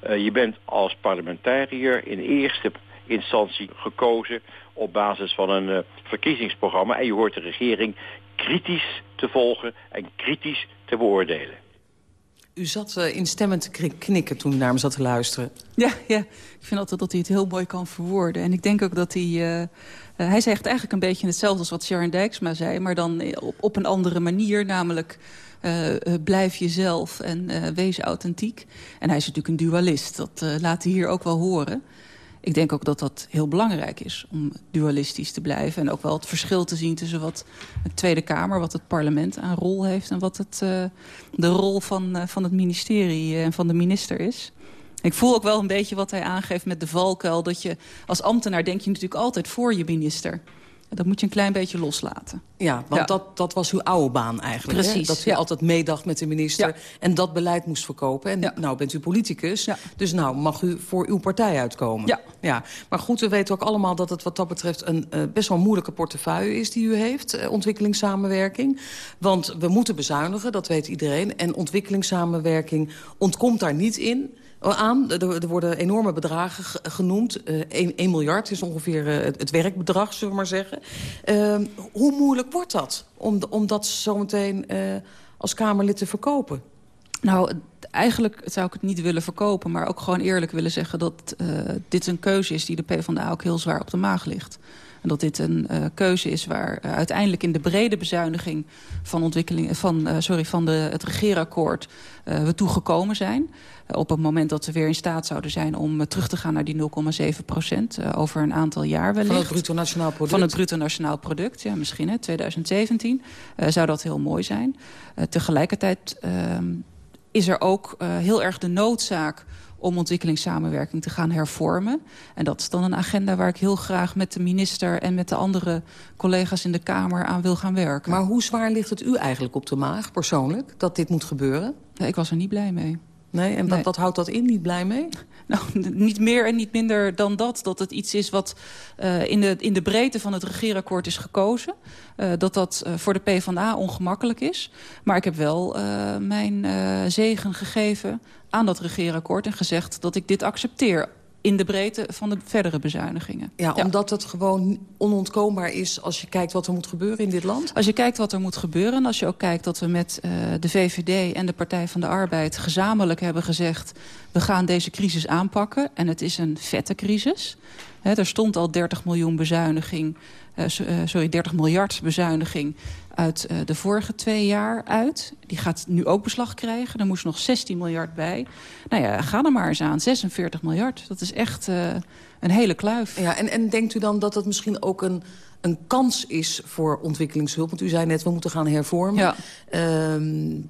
Uh, je bent als parlementariër in eerste instantie gekozen op basis van een uh, verkiezingsprogramma. En je hoort de regering kritisch te volgen en kritisch te beoordelen. U zat uh, instemmend te knikken toen u naar me zat te luisteren. Ja, ja, ik vind altijd dat hij het heel mooi kan verwoorden. En ik denk ook dat hij... Uh, hij zegt eigenlijk een beetje hetzelfde als wat Sharon Dijksma zei... maar dan op, op een andere manier, namelijk... Uh, blijf jezelf en uh, wees authentiek. En hij is natuurlijk een dualist, dat uh, laat hij hier ook wel horen ik denk ook dat dat heel belangrijk is om dualistisch te blijven. En ook wel het verschil te zien tussen wat de Tweede Kamer, wat het parlement aan rol heeft... en wat het, uh, de rol van, uh, van het ministerie en van de minister is. Ik voel ook wel een beetje wat hij aangeeft met de valkuil... dat je als ambtenaar denk je natuurlijk altijd voor je minister... Dat moet je een klein beetje loslaten. Ja, want Dat, dat was uw oude baan eigenlijk. Precies. Hè? Dat u altijd meedacht met de minister ja. en dat beleid moest verkopen. En nou bent u politicus, dus nou mag u voor uw partij uitkomen. Ja. Ja. Maar goed, we weten ook allemaal dat het wat dat betreft... een uh, best wel moeilijke portefeuille is die u heeft, uh, ontwikkelingssamenwerking. Want we moeten bezuinigen, dat weet iedereen. En ontwikkelingssamenwerking ontkomt daar niet in aan. Er, worden enorme bedragen genoemd. Uh, 1, 1, miljard is ongeveer uh, het, werkbedrag, zullen we maar zeggen. Uh, hoe moeilijk wordt dat om, om dat zometeen uh, als Kamerlid te verkopen? Nou, eigenlijk zou ik het niet willen verkopen... maar ook gewoon eerlijk willen zeggen dat dit een keuze is... die de PvdA ook heel zwaar op de maag ligt. En dat dit een uh, keuze is waar uh, uiteindelijk in de brede bezuiniging van, ontwikkeling, van, uh, sorry, van de, het regeerakkoord we toegekomen zijn. op het moment dat we weer in staat zouden zijn om terug te gaan naar die 0,7 procent over een aantal jaar wellicht. Van het bruto nationaal product? Van het bruto nationaal product, ja misschien, hè, 2017. zou dat heel mooi zijn. tegelijkertijd ehm, is er ook heel erg de noodzaak om ontwikkelingssamenwerking te gaan hervormen. En dat is dan een agenda waar ik heel graag met de minister... en met de andere collega's in de Kamer aan wil gaan werken. Maar hoe zwaar ligt het u eigenlijk op de maag, persoonlijk, dat dit moet gebeuren? Ja, ik was er niet blij mee. Nee, en wat, nee. wat houdt dat in, niet blij mee? Nou, niet meer en niet minder dan dat. Dat het iets is wat uh, in, de, in de breedte van het regeerakkoord is gekozen. Uh, dat dat uh, voor de PvdA ongemakkelijk is. Maar ik heb wel mijn zegen gegeven aan dat regeerakkoord... en gezegd dat ik dit accepteer in de breedte van de verdere bezuinigingen. Ja, ja, omdat het gewoon onontkoombaar is als je kijkt wat er moet gebeuren in dit land? Als je kijkt wat er moet gebeuren en als je ook kijkt dat we met uh, de VVD en de Partij van de Arbeid gezamenlijk hebben gezegd... we gaan deze crisis aanpakken en het is een vette crisis. He, er stond al 30 miljoen bezuiniging, sorry, 30 miljard bezuiniging uit uh, de vorige twee jaar uit. Die gaat nu ook beslag krijgen. Er moest nog 16 miljard bij. Nou ja, ga er maar eens aan. 46 miljard. Dat is echt een hele kluif. Ja, en, en denkt u dan dat het misschien ook een, een kans is voor ontwikkelingshulp? Want u zei net, we moeten gaan hervormen. Ja. Um,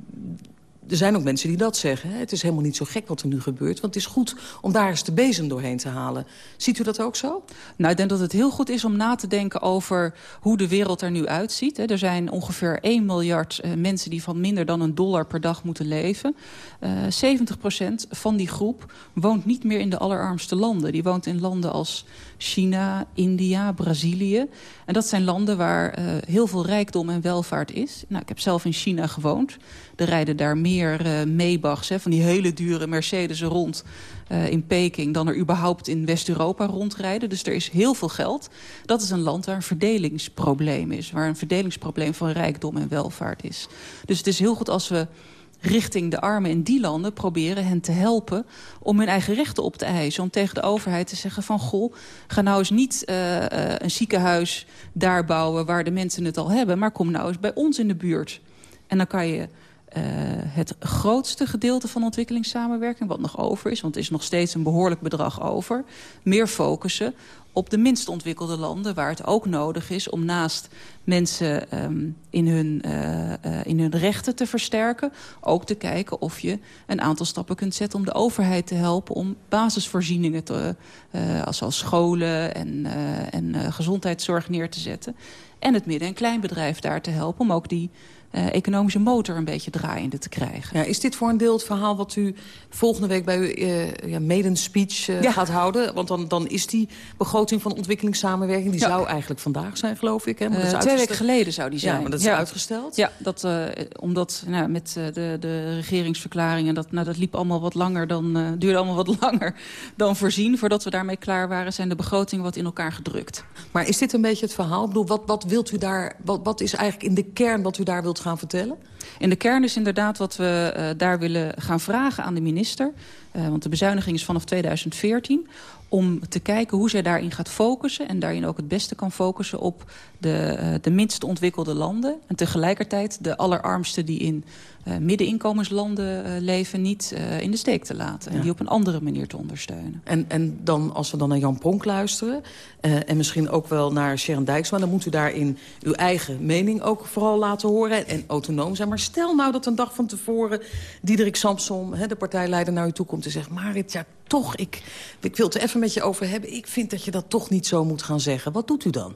er zijn ook mensen die dat zeggen. Het is helemaal niet zo gek wat er nu gebeurt. Want het is goed om daar eens de bezem doorheen te halen. Ziet u dat ook zo? Nou, ik denk dat het heel goed is om na te denken over hoe de wereld er nu uitziet. Er zijn ongeveer 1 miljard eh, mensen die van minder dan een dollar per dag moeten leven. Uh, eh, 70% van die groep woont niet meer in de allerarmste landen. Die woont in landen als China, India, Brazilië. En dat zijn landen waar uh, heel veel rijkdom en welvaart is. Nou, ik heb zelf in China gewoond. Er rijden daar meer uh, Maybachs, hè, van die hele dure Mercedes rond uh, in Peking... dan er überhaupt in West-Europa rondrijden. Dus er is heel veel geld. Dat is een land waar een verdelingsprobleem is. Waar een verdelingsprobleem van rijkdom en welvaart is. Dus het is heel goed als we richting de armen in die landen proberen hen te helpen om hun eigen rechten op te eisen. Om tegen de overheid te zeggen van goh, ga nou eens niet uh, uh, een ziekenhuis daar bouwen waar de mensen het al hebben. Maar kom nou eens bij ons in de buurt. En dan kan je uh, het grootste gedeelte van ontwikkelingssamenwerking... wat nog over is, want er is nog steeds een behoorlijk bedrag over... meer focussen op de minst ontwikkelde landen... waar het ook nodig is om naast mensen um, in, hun, uh, uh, in hun rechten te versterken... ook te kijken of je een aantal stappen kunt zetten... om de overheid te helpen om basisvoorzieningen, te, uh, zoals scholen en, en gezondheidszorg neer te zetten. En het midden- en kleinbedrijf daar te helpen om ook die uh, economische motor een beetje draaiende te krijgen. Ja, is dit voor een deel het verhaal wat u volgende week bij uw uh, ja, maiden speech uh, ja. gaat houden? Want dan, dan is die begroting van ontwikkelingssamenwerking... die ja. zou eigenlijk vandaag zijn, geloof ik. Hè? Maar twee weken geleden zou die zijn. Ja, maar dat is uitgesteld? Ja, dat, omdat nou, met de, de regeringsverklaringen... Dat, nou, dat liep allemaal wat langer dan, duurde allemaal wat langer dan voorzien. Voordat we daarmee klaar waren, zijn de begrotingen wat in elkaar gedrukt. Maar is dit een beetje het verhaal? Ik bedoel, wat, wat wilt u daar... Wat, wat is eigenlijk in de kern wat u daar wilt gaan vertellen? In de kern is inderdaad wat we uh, daar willen gaan vragen aan de minister. Uh, want de bezuiniging is vanaf 2014 om te kijken hoe zij daarin gaat focussen... en daarin ook het beste kan focussen op de, uh, de minst ontwikkelde landen... en tegelijkertijd de allerarmsten die in middeninkomenslanden uh, leven... niet uh, in de steek te laten ja. en die op een andere manier te ondersteunen. En, en dan, als we dan naar Jan Pronk luisteren... en misschien ook wel naar Sharon Dijksma... dan moet u daarin uw eigen mening ook vooral laten horen... en autonoom zijn. Maar stel nou dat een dag van tevoren Diederik Samsom... De partijleider naar u toe komt en zegt... Marit, ja, toch, ik, ik wil het er even met je over hebben. Ik vind dat je dat toch niet zo moet gaan zeggen. Wat doet u dan?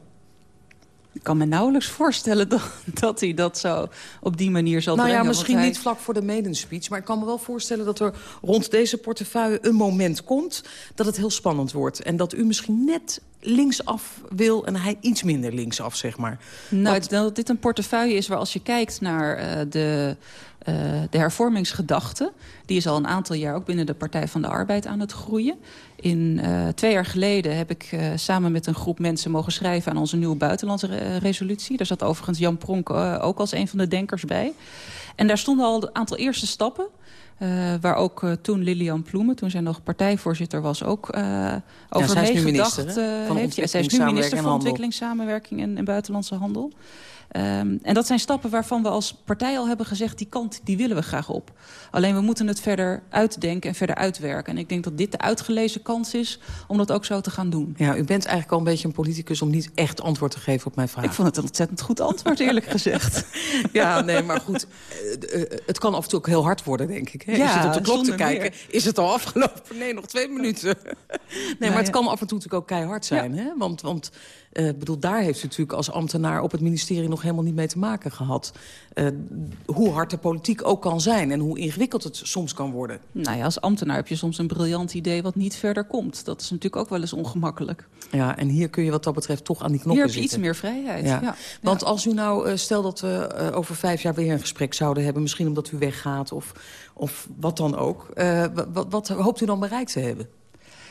Ik kan me nauwelijks voorstellen dat, dat hij dat zo op die manier zal nou brengen. Nou ja, misschien hij... niet vlak voor de medenspeech. Maar ik kan me wel voorstellen dat er rond deze portefeuille een moment komt... dat het heel spannend wordt. En dat u misschien net linksaf wil en hij iets minder linksaf, zeg maar. Nou, dat dit een portefeuille is waar als je kijkt naar uh, de... Uh, de hervormingsgedachte, die is al een aantal jaar ook binnen de Partij van de Arbeid aan het groeien. In uh, twee jaar geleden heb ik uh, samen met een groep mensen mogen schrijven aan onze nieuwe buitenlandse re resolutie. Daar zat overigens Jan Pronk ook als een van de denkers bij. En daar stonden al een aantal eerste stappen. Waar ook toen Lilian Ploemen, toen zij nog partijvoorzitter was, ook over ja, meegedacht heeft. Ja, zij is nu minister van Ontwikkelingssamenwerking en, en Buitenlandse Handel. Um, en dat zijn stappen waarvan we als partij al hebben gezegd... die kant die willen we graag op. Alleen we moeten het verder uitdenken en verder uitwerken. En ik denk dat dit de uitgelezen kans is om dat ook zo te gaan doen. Ja, u bent eigenlijk al een beetje een politicus... om niet echt antwoord te geven op mijn vraag. Ik vond het een ontzettend goed antwoord, eerlijk gezegd. ja, nee, maar goed. Het kan af en toe ook heel hard worden, denk ik. Hè? Ja, je zit op de klok te kijken. Meer. Is het al afgelopen? Nee, nog twee minuten. nee, maar het kan af en toe natuurlijk ook keihard zijn. Ja. Hè? Want... want uh, bedoel, daar heeft u natuurlijk als ambtenaar op het ministerie nog helemaal niet mee te maken gehad. Uh, hoe hard de politiek ook kan zijn en hoe ingewikkeld het soms kan worden. Nou ja, als ambtenaar heb je soms een briljant idee wat niet verder komt. Dat is natuurlijk ook wel eens ongemakkelijk. Ja, en hier kun je wat dat betreft toch aan die knoppen zitten. Hier heb je iets meer vrijheid. Ja. Ja. Want als u nou, uh, stel dat we over vijf jaar weer een gesprek zouden hebben... misschien omdat u weggaat of, of wat dan ook. wat, wat hoopt u dan bereikt te hebben?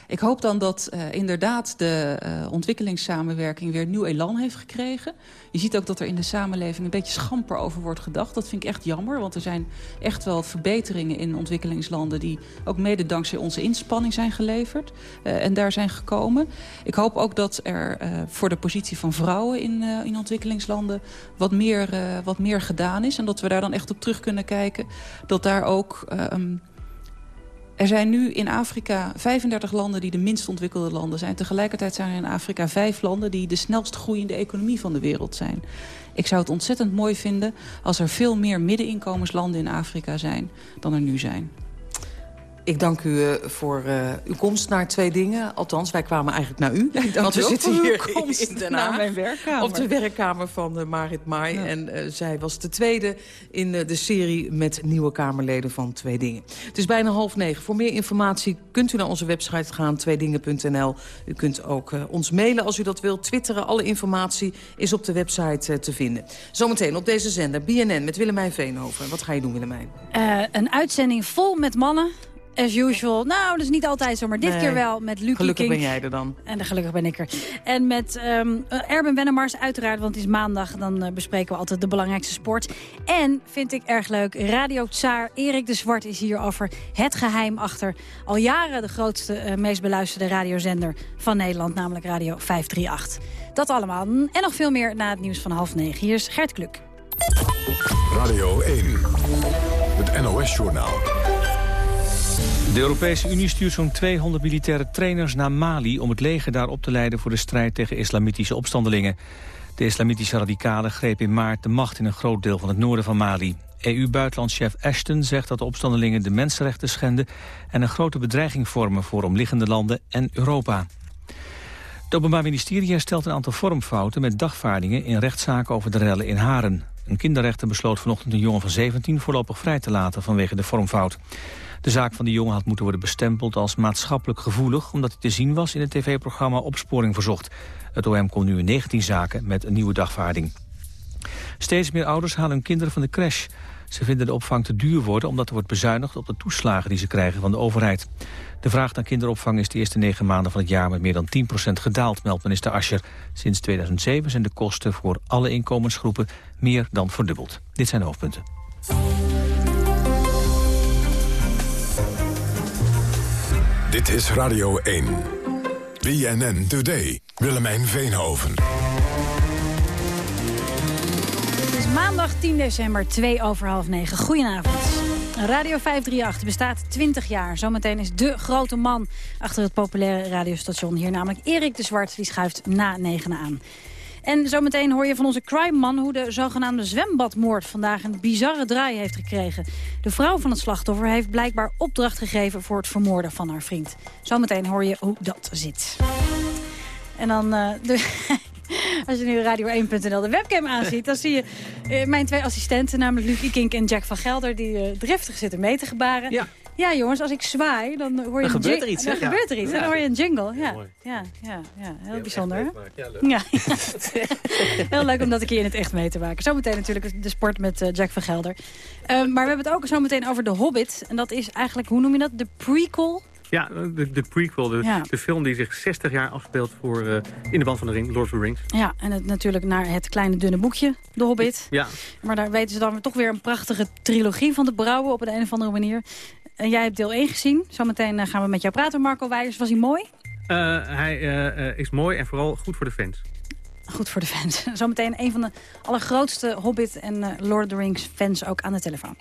Ik hoop dan dat uh, inderdaad de uh, ontwikkelingssamenwerking weer nieuw elan heeft gekregen. Je ziet ook dat er in de samenleving een beetje schamper over wordt gedacht. Dat vind ik echt jammer, want er zijn echt wel verbeteringen in ontwikkelingslanden... die ook mede dankzij onze inspanning zijn geleverd uh, en daar zijn gekomen. Ik hoop ook dat er voor de positie van vrouwen in, in ontwikkelingslanden wat meer, wat meer gedaan is. En dat we daar dan echt op terug kunnen kijken dat daar ook... Er zijn nu in Afrika 35 landen die de minst ontwikkelde landen zijn. Tegelijkertijd zijn er in Afrika vijf landen die de snelst groeiende economie van de wereld zijn. Ik zou het ontzettend mooi vinden als er veel meer middeninkomenslanden in Afrika zijn dan er nu zijn. Ik dank u uh, voor uh, uw komst naar twee dingen. Althans, wij kwamen eigenlijk naar u. Ja, want we zitten hier in Den Haag. mijn werkkamer. Op de werkkamer van uh, Marit Maai. Ja. En zij was de tweede in de serie met nieuwe Kamerleden van Twee Dingen. Het is bijna half negen. Voor meer informatie kunt u naar onze website gaan, tweedingen.nl. U kunt ook ons mailen als u dat wilt. Twitteren, alle informatie is op de website te vinden. Zometeen op deze zender, BNN met Willemijn Veenhoven. Wat ga je doen, Willemijn? een uitzending vol met mannen As usual. Nou, dat is niet altijd zo, maar dit nee. keer wel met Lucie Gelukkig King. ben jij er dan. En dan gelukkig ben ik er. En met um, Erben Wennemars uiteraard, want het is maandag. Dan uh, bespreken we altijd de belangrijkste sport. En, vind ik erg leuk, Radio Tsaar Erik de Zwart is hier over het geheim achter... al jaren de grootste, uh, meest beluisterde radiozender van Nederland. Namelijk Radio 538. Dat allemaal. En nog veel meer na het nieuws van half negen. Hier is Gert Kluk. Radio 1. Het NOS-journaal. De Europese Unie stuurt zo'n 200 militaire trainers naar Mali... om het leger daar op te leiden voor de strijd tegen islamitische opstandelingen. De islamitische radicalen grepen in maart de macht in een groot deel van het noorden van Mali. EU-buitenlandchef Ashton zegt dat de opstandelingen de mensenrechten schenden... en een grote bedreiging vormen voor omliggende landen en Europa. Het Openbaar Ministerie herstelt een aantal vormfouten met dagvaardingen... in rechtszaken over de rellen in Haren. Een kinderrechter besloot vanochtend een jongen van 17 voorlopig vrij te laten vanwege de vormfout. De zaak van de jongen had moeten worden bestempeld als maatschappelijk gevoelig... omdat hij te zien was in het tv-programma Opsporing Verzocht. Het OM komt nu in 19 zaken met een nieuwe dagvaarding. Steeds meer ouders halen hun kinderen van de crash. Ze vinden de opvang te duur worden omdat er wordt bezuinigd op de toeslagen die ze krijgen van de overheid. De vraag naar kinderopvang is de eerste negen maanden van het jaar met meer dan 10% gedaald, meldt minister Ascher. Sinds 2007 zijn de kosten voor alle inkomensgroepen meer dan verdubbeld. Dit zijn hoofdpunten. Dit is Radio 1. BNN Today. Willemijn Veenhoven. Het is maandag 10 december, 2 over half 9. Goedenavond. Radio 538 bestaat 20 jaar. Zometeen is de grote man achter het populaire radiostation hier. Namelijk Erik de Zwart, die schuift na 9 aan. En zometeen hoor je van onze crime-man hoe de zogenaamde zwembadmoord vandaag een bizarre draai heeft gekregen. De vrouw van het slachtoffer heeft blijkbaar opdracht gegeven voor het vermoorden van haar vriend. Zometeen hoor je hoe dat zit. En dan... Uh, de Als je nu Radio1.nl de webcam aanziet, dan zie je uh, mijn twee assistenten, namelijk Lucie Kink en Jack van Gelder, die uh, driftig zitten mee te gebaren. Ja. Ja, jongens, als ik zwaai, dan hoor je dan een gebeurt er iets. Dan ja. gebeurt er iets. Dan hoor je een jingle. Ja, ja, ja, ja heel bijzonder. Ja, leuk. Ja. heel leuk om dat een keer in het echt mee te maken. Zometeen natuurlijk de sport met uh, Jack van Gelder. Uh, maar we hebben het ook zo meteen over The Hobbit. En dat is eigenlijk, hoe noem je dat? De prequel ja, de, de prequel, de, ja. de, film die zich 60 jaar afspeelt voor, uh, in de band van de ring, Lord of the Rings. Ja, en het, natuurlijk naar het kleine dunne boekje, De Hobbit. Ja. Maar daar weten ze dan toch weer een prachtige trilogie van te brouwen op een, een of andere manier. En jij hebt deel 1 gezien. Zometeen uh, gaan we met jou praten, Marco Weijers. Was hij mooi? Uh, hij is mooi en vooral goed voor de fans. Goed voor de fans. Zometeen een van de allergrootste Hobbit en Lord of the Rings fans ook aan de telefoon.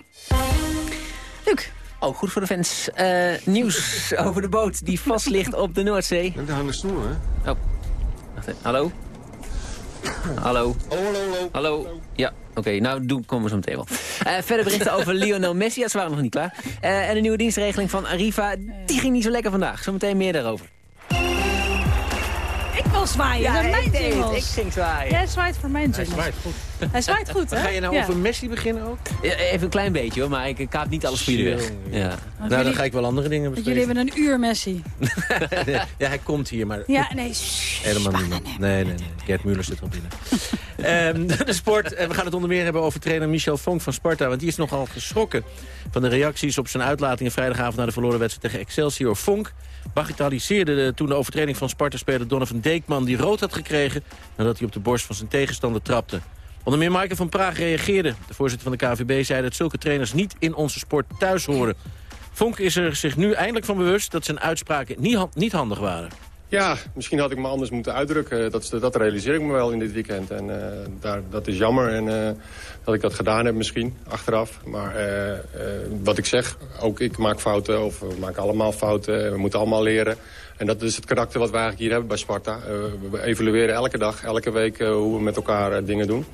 Luc. Oh, goed voor de fans. Uh, nieuws over de boot die vast ligt op de Noordzee. En daar hangen snoeren, hè? Oh. Wacht even. Hallo? Hallo? Oh, hallo, hallo. Hallo? Ja, oké. Okay, nou, doen komen we zo meteen wel. Uh, verder berichten over Lionel Messi. Ja, ze waren nog niet klaar. Uh, en de nieuwe dienstregeling van Arriva. Die ging niet zo lekker vandaag. Zometeen meer daarover. Ik wil zwaaien. Ja, dat mijn jingles. Ik ging zwaaien. Jij zwaait voor mijn jingles. Hij zwaait goed. Hè? Ga je nou ja. over Messi beginnen ook? Ja, even een klein beetje, hoor. Maar ik, kaap niet alles voor jullie weg. Ja. Nou, jullie, dan ga ik wel andere dingen bespreken. Jullie hebben een uur Messi. ja, hij komt hier, maar... Ja, nee. Shh, Helemaal niemand. Nee, nee, nee. Gert Muller zit al binnen. um, de sport. We gaan het onder meer hebben over trainer Michel Vonk van Sparta. Want die is nogal geschrokken van de reacties op zijn uitlatingen vrijdagavond... na de verloren wedstrijd tegen Excelsior. Vonk bagatelliseerde de, toen de overtreding van Sparta-speler Donovan Deekman... die rood had gekregen nadat hij op de borst van zijn tegenstander trapte. Onder meer Maaike van Praag reageerde. De voorzitter van de KVB zei dat zulke trainers niet in onze sport thuis horen. Vonk is er zich nu eindelijk van bewust dat zijn uitspraken niet, handig waren. Ja, misschien had ik me anders moeten uitdrukken. Dat, dat realiseer ik me wel in dit weekend. En uh, daar, dat is jammer en, uh, dat ik dat gedaan heb misschien, achteraf. Maar uh, wat ik zeg, ook ik maak fouten, of we maken allemaal fouten. We moeten allemaal leren. En dat is het karakter wat we eigenlijk hier hebben bij Sparta. we evalueren elke dag, elke week hoe we met elkaar dingen doen.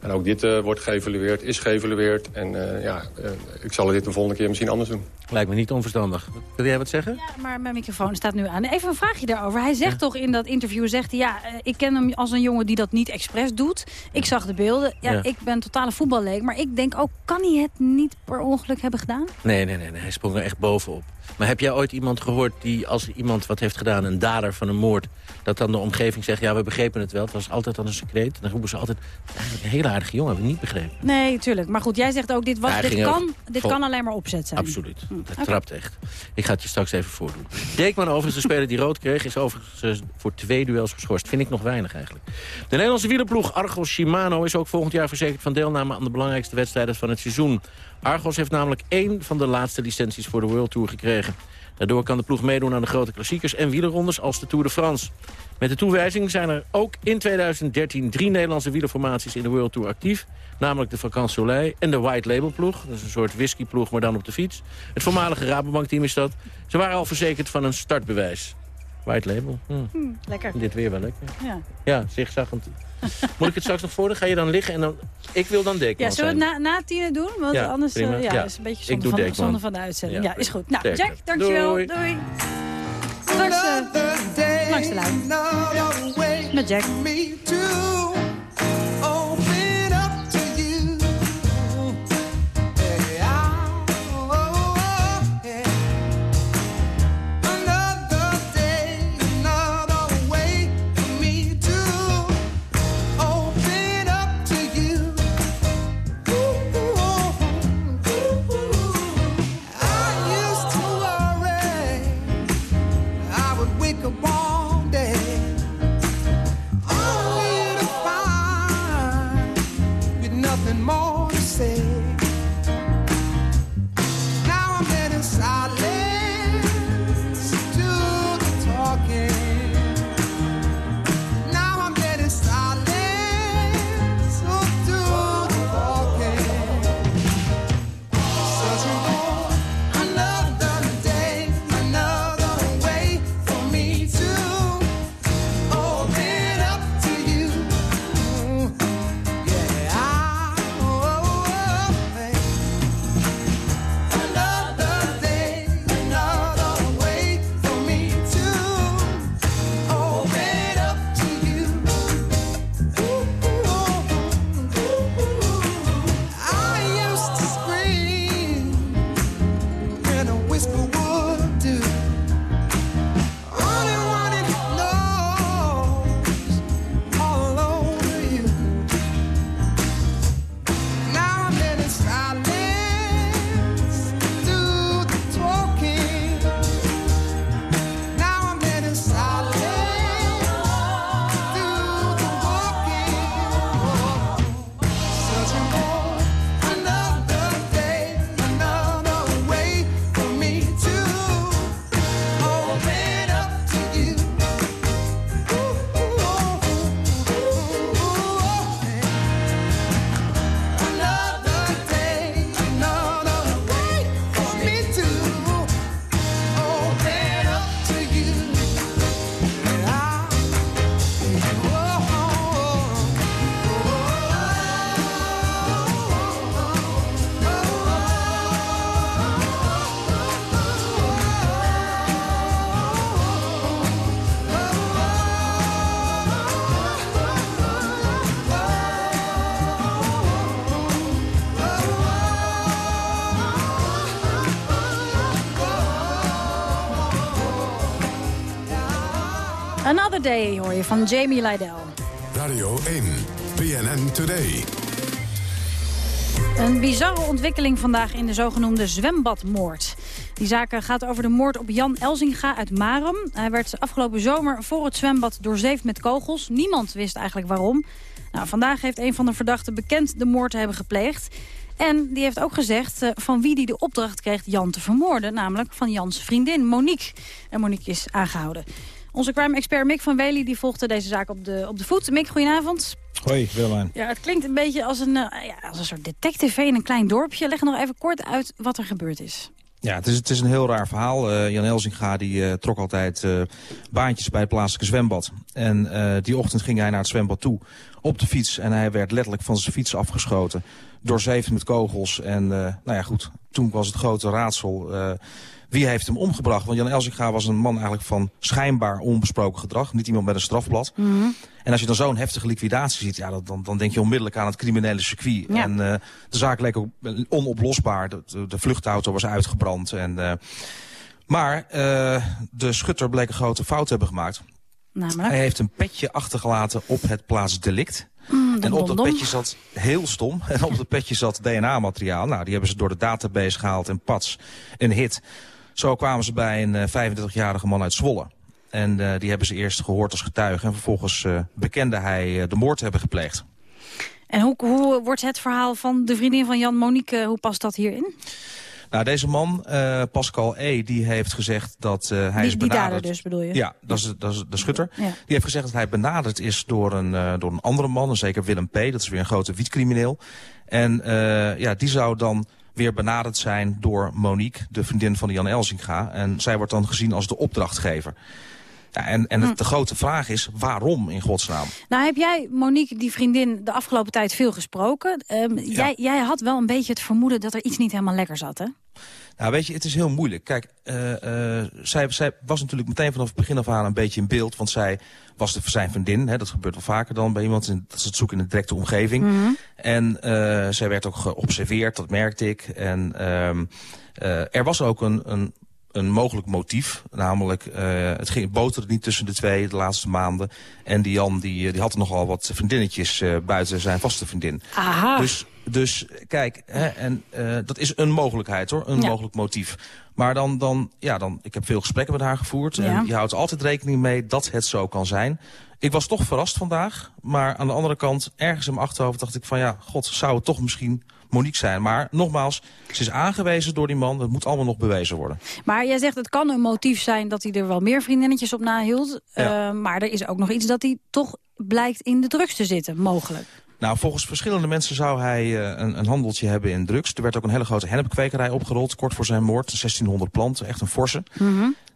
En ook dit uh, wordt geëvalueerd, is geëvalueerd. En uh, ja, uh, ik zal dit de volgende keer misschien anders doen. Lijkt me niet onverstandig. Wil jij wat zeggen? Ja, maar mijn microfoon staat nu aan. Even een vraagje daarover. Hij zegt ja. toch in dat interview, zegt hij, ja, ik ken hem als een jongen die dat niet expres doet. Ik zag de beelden. Ja, ja. ik ben totale voetballeek. Maar ik denk ook, kan hij het niet per ongeluk hebben gedaan? Nee, nee, nee. nee. Hij sprong er echt bovenop. Maar heb jij ooit iemand gehoord die, als iemand wat heeft gedaan... een dader van een moord, dat dan de omgeving zegt... ja, we begrepen het wel, het was altijd al een secreet. Dan roepen ze altijd, eigenlijk een hele aardige jongen, hebben we niet begrepen. Nee, tuurlijk. Maar goed, jij zegt ook, dit, was, Ja, dit, kan, dit kan alleen maar opzet zijn. Absoluut. Hm, oké. trapt echt. Ik ga het je straks even voordoen. Deekman, overigens de speler die rood kreeg... is overigens eh, voor twee duels geschorst. Vind ik nog weinig eigenlijk. De Nederlandse wielerploeg Argos Shimano... is ook volgend jaar verzekerd van deelname aan de belangrijkste wedstrijden van het seizoen. Argos heeft namelijk één van de laatste licenties voor de World Tour gekregen. Daardoor kan de ploeg meedoen aan de grote klassiekers en wielerrondes als de Tour de France. Met de toewijzing zijn er ook in 2013 drie Nederlandse wielerformaties in de World Tour actief. Namelijk de Vacances Soleil en de White Label ploeg. Dat is een soort whiskyploeg, maar dan op de fiets. Het voormalige Rabobank-team is dat. Ze waren al verzekerd van een startbewijs. White Label. Hm. Hm, lekker. Dit weer wel lekker. Ja. Ja, zigzaggend. Moet ik het straks nog voor? Dan ga je dan liggen en dan... Ik wil dan Dekman Ja, zullen we het na, na tienen doen? Want Ja, anders eh, ja, Ja. is een beetje Ik zonde doe van, zonde van de uitzending. Ja, Ja, is goed. Nou. Jack, dankjewel. Doei. Doei. Straks langs de lijn. Met Jack. Hoor je van Jamie Lydell. Radio 1, BNN Today. Een bizarre ontwikkeling vandaag in de zogenoemde zwembadmoord. Die zaak gaat over de moord op Jan Elzinga uit Marum. Hij werd afgelopen zomer voor het zwembad doorzeefd met kogels. Niemand wist eigenlijk waarom. Nou, vandaag heeft een van de verdachten bekend de moord te hebben gepleegd. En die heeft ook gezegd eh, van wie die de opdracht kreeg Jan te vermoorden. Namelijk van Jans vriendin Monique. En Monique is aangehouden. Onze crime-expert Mick van Wely die volgde deze zaak op de, op de voet. Mick, goedenavond. Hoi, Willemijn. Ja, het klinkt een beetje als een, eh, ja, als een soort detective in een klein dorpje. Leg nog even kort uit wat er gebeurd is. Ja, het is, het is een heel raar verhaal. Eh, Jan Elzinga die, eh, trok altijd baantjes bij het plaatselijke zwembad. En die ochtend ging hij naar het zwembad toe op de fiets. En hij werd letterlijk van zijn fiets afgeschoten. Doorzeefd met kogels. En nou ja, goed, toen was het grote raadsel... eh, wie heeft hem omgebracht? Want Jan Elzinga was een man eigenlijk van schijnbaar onbesproken gedrag. Niet iemand met een strafblad. En als je dan zo'n heftige liquidatie ziet, ja, dan, dan denk je onmiddellijk aan het criminele circuit. Ja. En eh, de zaak leek ook onoplosbaar. De, de, de vluchtauto was uitgebrand. En, eh, maar eh, de schutter bleek een grote fout te hebben gemaakt. Namelijk? Hij heeft een petje achtergelaten op het plaatsdelict. En op dat petje zat, heel stom, en op dat petje zat DNA-materiaal. Nou, die hebben ze door de database gehaald en pats, een hit. Zo kwamen ze bij een eh, 35-jarige man uit Zwolle. En eh, die hebben ze eerst gehoord als getuige. En vervolgens eh, bekende hij eh, de moord te hebben gepleegd. En hoe, hoe wordt het verhaal van de vriendin van Jan Monique, eh, hoe past dat hierin? Nou, deze man, eh, Pascal E., die heeft gezegd dat eh, hij Die- is die dader benaderd. dus, bedoel je? Ja, dat is, dat is de schutter. Ja. Die heeft gezegd dat hij benaderd is door een, eh, door een andere man, een zeker Willem P., dat is weer een grote wietcrimineel. En ja, die zou dan weer benaderd zijn door Monique, de vriendin van Jan Elzinga. En zij wordt dan gezien als de opdrachtgever. Ja, en en Hm. het, de grote vraag is, waarom in godsnaam? Nou, heb jij, Monique, die vriendin, de afgelopen tijd veel gesproken. Ehm, jij, jij had wel een beetje het vermoeden dat er iets niet helemaal lekker zat, hè? Nou, weet je, het is heel moeilijk. Kijk, eh, eh, zij, zij was natuurlijk meteen vanaf het begin af aan een beetje in beeld. Want zij was de, zijn vriendin. Hè, dat gebeurt wel vaker dan bij iemand. Dat ze het zoeken in de directe omgeving. Mhm. En eh, zij werd ook geobserveerd, dat merkte ik. En ehm, eh, er was ook een, een, een mogelijk motief. Namelijk, eh, het ging, boterde niet tussen de twee de laatste maanden. En die Jan die, eh, die had nogal wat vriendinnetjes eh, buiten zijn vaste vriendin. Aha. Dus, dus kijk, hè, en, dat is een mogelijkheid hoor, een Ja. mogelijk motief. Maar dan, dan, ja, dan, ik heb veel gesprekken met haar gevoerd. Ja. En je houdt altijd rekening mee dat het zo kan zijn. Ik was toch verrast vandaag. Maar aan de andere kant, ergens in mijn achterhoofd dacht ik van... ja, god, zou het toch misschien Monique zijn. Maar nogmaals, ze is aangewezen door die man. Dat moet allemaal nog bewezen worden. Maar jij zegt het kan een motief zijn dat hij er wel meer vriendinnetjes op nahield. Ja. Eh, maar er is ook nog iets dat hij toch blijkt in de drugs te zitten, mogelijk. Nou, volgens verschillende mensen zou hij eh, een, een handeltje hebben in drugs. Er werd ook een hele grote hennepkwekerij opgerold, kort voor zijn moord. 1600 planten, echt een forse.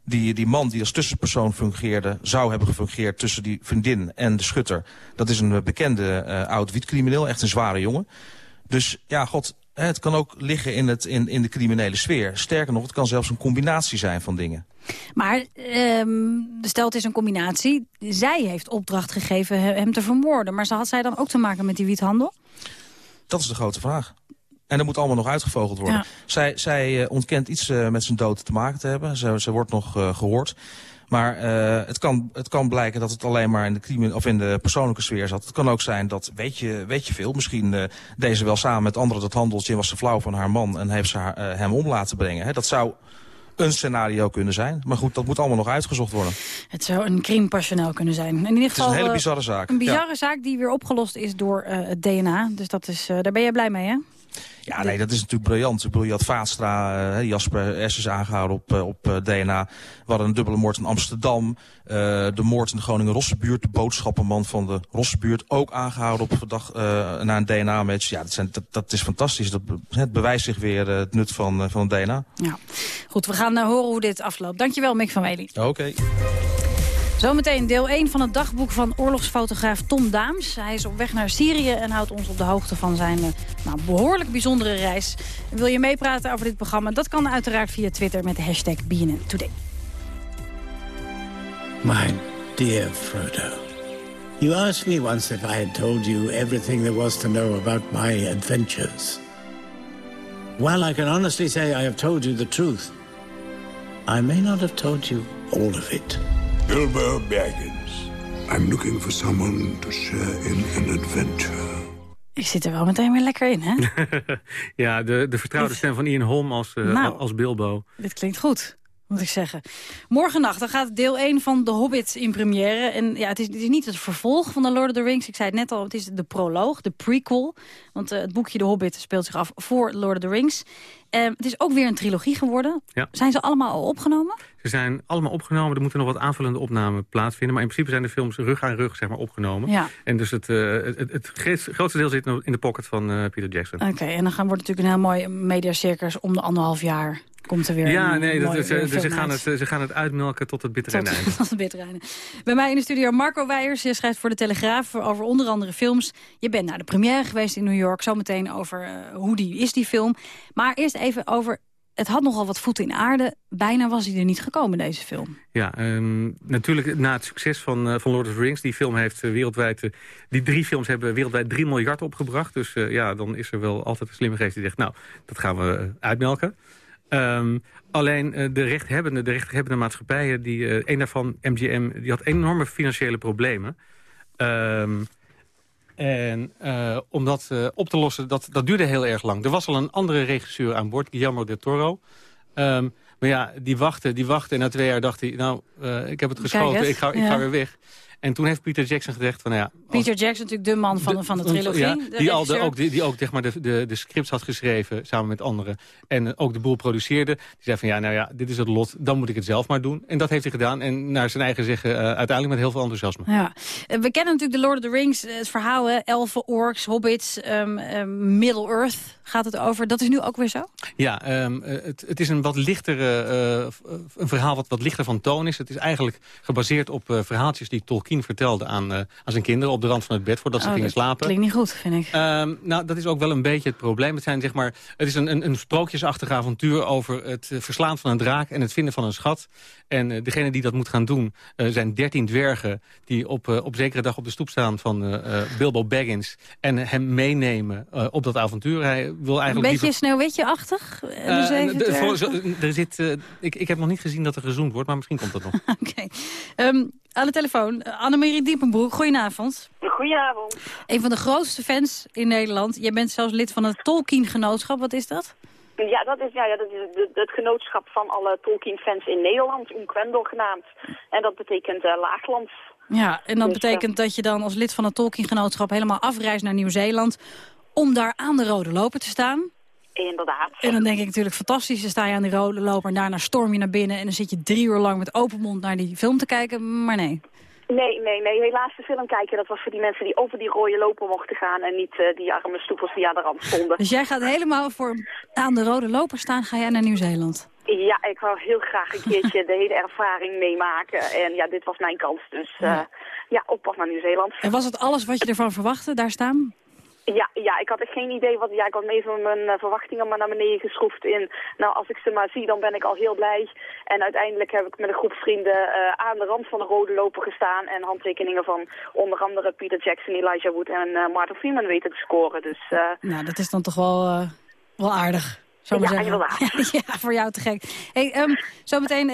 Die, die man die als tussenpersoon fungeerde, zou hebben gefungeerd tussen die vriendin en de schutter. Dat is een bekende eh, oud-wietcrimineel, echt een zware jongen. Dus ja, god, het kan ook liggen in, het, in, in de criminele sfeer. Sterker nog, het kan zelfs een combinatie zijn van dingen. Maar ehm stel het is een combinatie. Zij heeft opdracht gegeven he- hem te vermoorden. Maar had zij dan ook te maken met die wiethandel? Dat is de grote vraag. En dat moet allemaal nog uitgevogeld worden. Ja. Zij, zij eh, ontkent iets eh, met zijn dood te maken te hebben. Ze, ze wordt nog eh, gehoord. Maar eh, het, kan, het kan blijken dat het alleen maar in de, crimi- of in de persoonlijke sfeer zat. Het kan ook zijn dat, weet je, weet je veel, misschien eh deze wel samen met anderen dat handeltje en was ze flauw van haar man en heeft ze haar, eh, hem om laten brengen. Hè? Dat zou een scenario kunnen zijn. Maar goed, dat moet allemaal nog uitgezocht worden. Het zou een crime passionnel kunnen zijn. In ieder Het is geval een hele bizarre zaak. Een bizarre zaak die weer opgelost is door het DNA. Dus dat is, daar ben jij blij mee, hè? Ja, nee, dat is natuurlijk briljant. Ik bedoel, je had Vaatstra, eh, Jasper S. is aangehouden op, eh, op eh, DNA. We hadden een dubbele moord in Amsterdam. De moord in de Groningen-Rossenbuurt. De boodschappenman van de Rossenbuurt ook aangehouden op verdacht, na een DNA-match. Ja, dat, zijn, dat, dat is fantastisch. Dat, het bewijst zich weer het nut van, van het DNA. Ja. Goed, we gaan horen hoe dit afloopt. Dankjewel, Mick van Wely. Oké. Zometeen deel 1 van het dagboek van oorlogsfotograaf Tom Daams. Hij is op weg naar Syrië en houdt ons op de hoogte van zijn eh, nou, behoorlijk bijzondere reis. Wil je meepraten over dit programma? Dat kan uiteraard via Twitter met de hashtag BNN Today. My dear Frodo, you asked me once if I had told you everything there was to know about my adventures. Well, I can honestly say I have told you the truth. I may not have told you all of it. Bilbo Baggins. I'm looking for someone to share in an adventure. Ik zit er wel meteen weer lekker in, hè? ja, de, de vertrouwde stem van Ian Holm als, eh, Nou. als Bilbo. dit klinkt goed. Moet ik zeggen. Morgennacht dan gaat deel 1 van The Hobbit in première. En ja, het is, het is niet het vervolg van The Lord of the Rings. Ik zei het net al, het is de proloog, de prequel. Want eh, het boekje The Hobbit speelt zich af voor Lord of the Rings. Eh, het is ook weer een trilogie geworden. Ja. Zijn ze allemaal al opgenomen? Ze zijn allemaal opgenomen. Er moeten nog wat aanvullende opnamen plaatsvinden. Maar in principe zijn de films rug aan rug zeg maar, opgenomen. Ja. En dus het, eh, het, het, grootste- deel zit nog in de pocket van Peter Jackson. Oké, en dan gaan, wordt natuurlijk een heel mooi mediacircus om de anderhalf jaar. Komt er weer ja, nee, dat, is, eh, dus ze, gaan het, ze gaan het uitmelken tot het bittere Tot- einde. tot de bittereinde. Bij mij in de studio Marco Weijers. Je schrijft voor de Telegraaf over onder andere films. Je bent naar de première geweest in New York. Zometeen over eh, hoe die is, die film. Maar eerst even over... Het had nogal wat voeten in aarde. Bijna was hij er niet gekomen, deze film. Ja, ehm, natuurlijk na het succes van, eh, van Lord of the Rings. Die film heeft eh, wereldwijd... eh, die drie films hebben wereldwijd 3 miljard opgebracht. Dus eh, ja, dan is er wel altijd een slimme geest die zegt... nou, dat gaan we eh, uitmelken. Ehm, alleen eh, de rechthebbende, de rechthebbende maatschappijen... Die, eh, een daarvan, MGM, die had enorme financiële problemen. Ehm, en eh, om dat op te lossen, dat, dat duurde heel erg lang. Er was al een andere regisseur aan boord, Guillermo del Toro. Ehm, maar ja, die wachtte, die wachtte. En na twee jaar dacht hij, nou, ik heb het geschoten, ik ga, ik ja. ga weer weg. En toen heeft Peter Jackson gezegd van, nou ja... Peter Jackson natuurlijk de man van de, van de trilogie. ja, de die, al de, ook, die, die ook zeg maar, de, de, de scripts had geschreven samen met anderen. En ook de boel produceerde. Die zei van ja, nou ja, dit is het lot, dan moet ik het zelf maar doen. En dat heeft hij gedaan. En naar zijn eigen zeggen, eh, uiteindelijk met heel veel enthousiasme. Ja. Eh, We kennen natuurlijk de Lord of the Rings, eh, het verhaal, hè? elfen, orks, hobbits, ehm, ehm, Middle-earth gaat het over. Dat is nu ook weer zo? Ja, ehm, eh, het, het is een wat lichtere, een verhaal wat wat lichter van toon is. Het is eigenlijk gebaseerd op verhaaltjes die Tolkien vertelde aan, eh, aan zijn kinderen op de rand van het bed voordat ze Oh, gingen dat slapen. Klinkt niet goed, vind ik. Ehm, nou, dat is ook wel een beetje het probleem. Het, zijn, zeg maar, het is een, een, een sprookjesachtig avontuur over het eh, verslaan van een draak en het vinden van een schat. En eh, degene die dat moet gaan doen zijn dertien dwergen die op, op zekere dag op de stoep staan van Bilbo Baggins en hem meenemen op dat avontuur. Hij wil Een eigenlijk beetje liever... sneeuwwitje-achtig? zo- er zit, ik, ik heb nog niet gezien dat er gezoend wordt, maar misschien komt dat nog. Oké. Ehm, aan de telefoon, Annemarie Diepenbroek, goedenavond. Goedenavond. Een van de grootste fans in Nederland. Jij bent zelfs lid van het Tolkien-genootschap. Wat is dat? Ja, dat is, ja, ja, dat is het, het genootschap van alle Tolkien-fans in Nederland, Unquendel genaamd. En dat betekent eh, laagland. Ja, en dat Dus, betekent dat je dan als lid van het Tolkien-genootschap... helemaal afreist naar Nieuw-Zeeland om daar aan de rode loper te staan. Inderdaad. En dan denk ik natuurlijk fantastisch, dan sta je aan die rode loper... en daarna storm je naar binnen en dan zit je drie uur lang met open mond naar die film te kijken. Maar nee. Nee, nee, nee. Helaas de film kijken, dat was voor die mensen die over die rode loper mochten gaan... en niet eh, die arme stoepels die aan de rand stonden. Dus jij gaat helemaal voor aan de rode loper staan, ga jij naar Nieuw-Zeeland? Ja, ik wou heel graag een keertje de hele ervaring meemaken. En ja, dit was mijn kans. Dus eh, Ja. ja, op pad naar Nieuw-Zeeland. En was het alles wat je ervan verwachtte, daar staan? Ja, ja, ik had echt geen idee. Wat, ja, ik had even mijn eh, verwachtingen maar naar beneden geschroefd in. Nou, als ik ze maar zie, dan ben ik al heel blij. En uiteindelijk heb ik met een groep vrienden eh, aan de rand van de rode loper gestaan. En handtekeningen van onder andere Peter Jackson, Elijah Wood en eh, Martin Freeman weten te scoren. Dus Nou, dat is dan toch wel, wel aardig. Zou Ja, maar zeggen. inderdaad. ja, voor jou te gek. Hey, ehm, zometeen,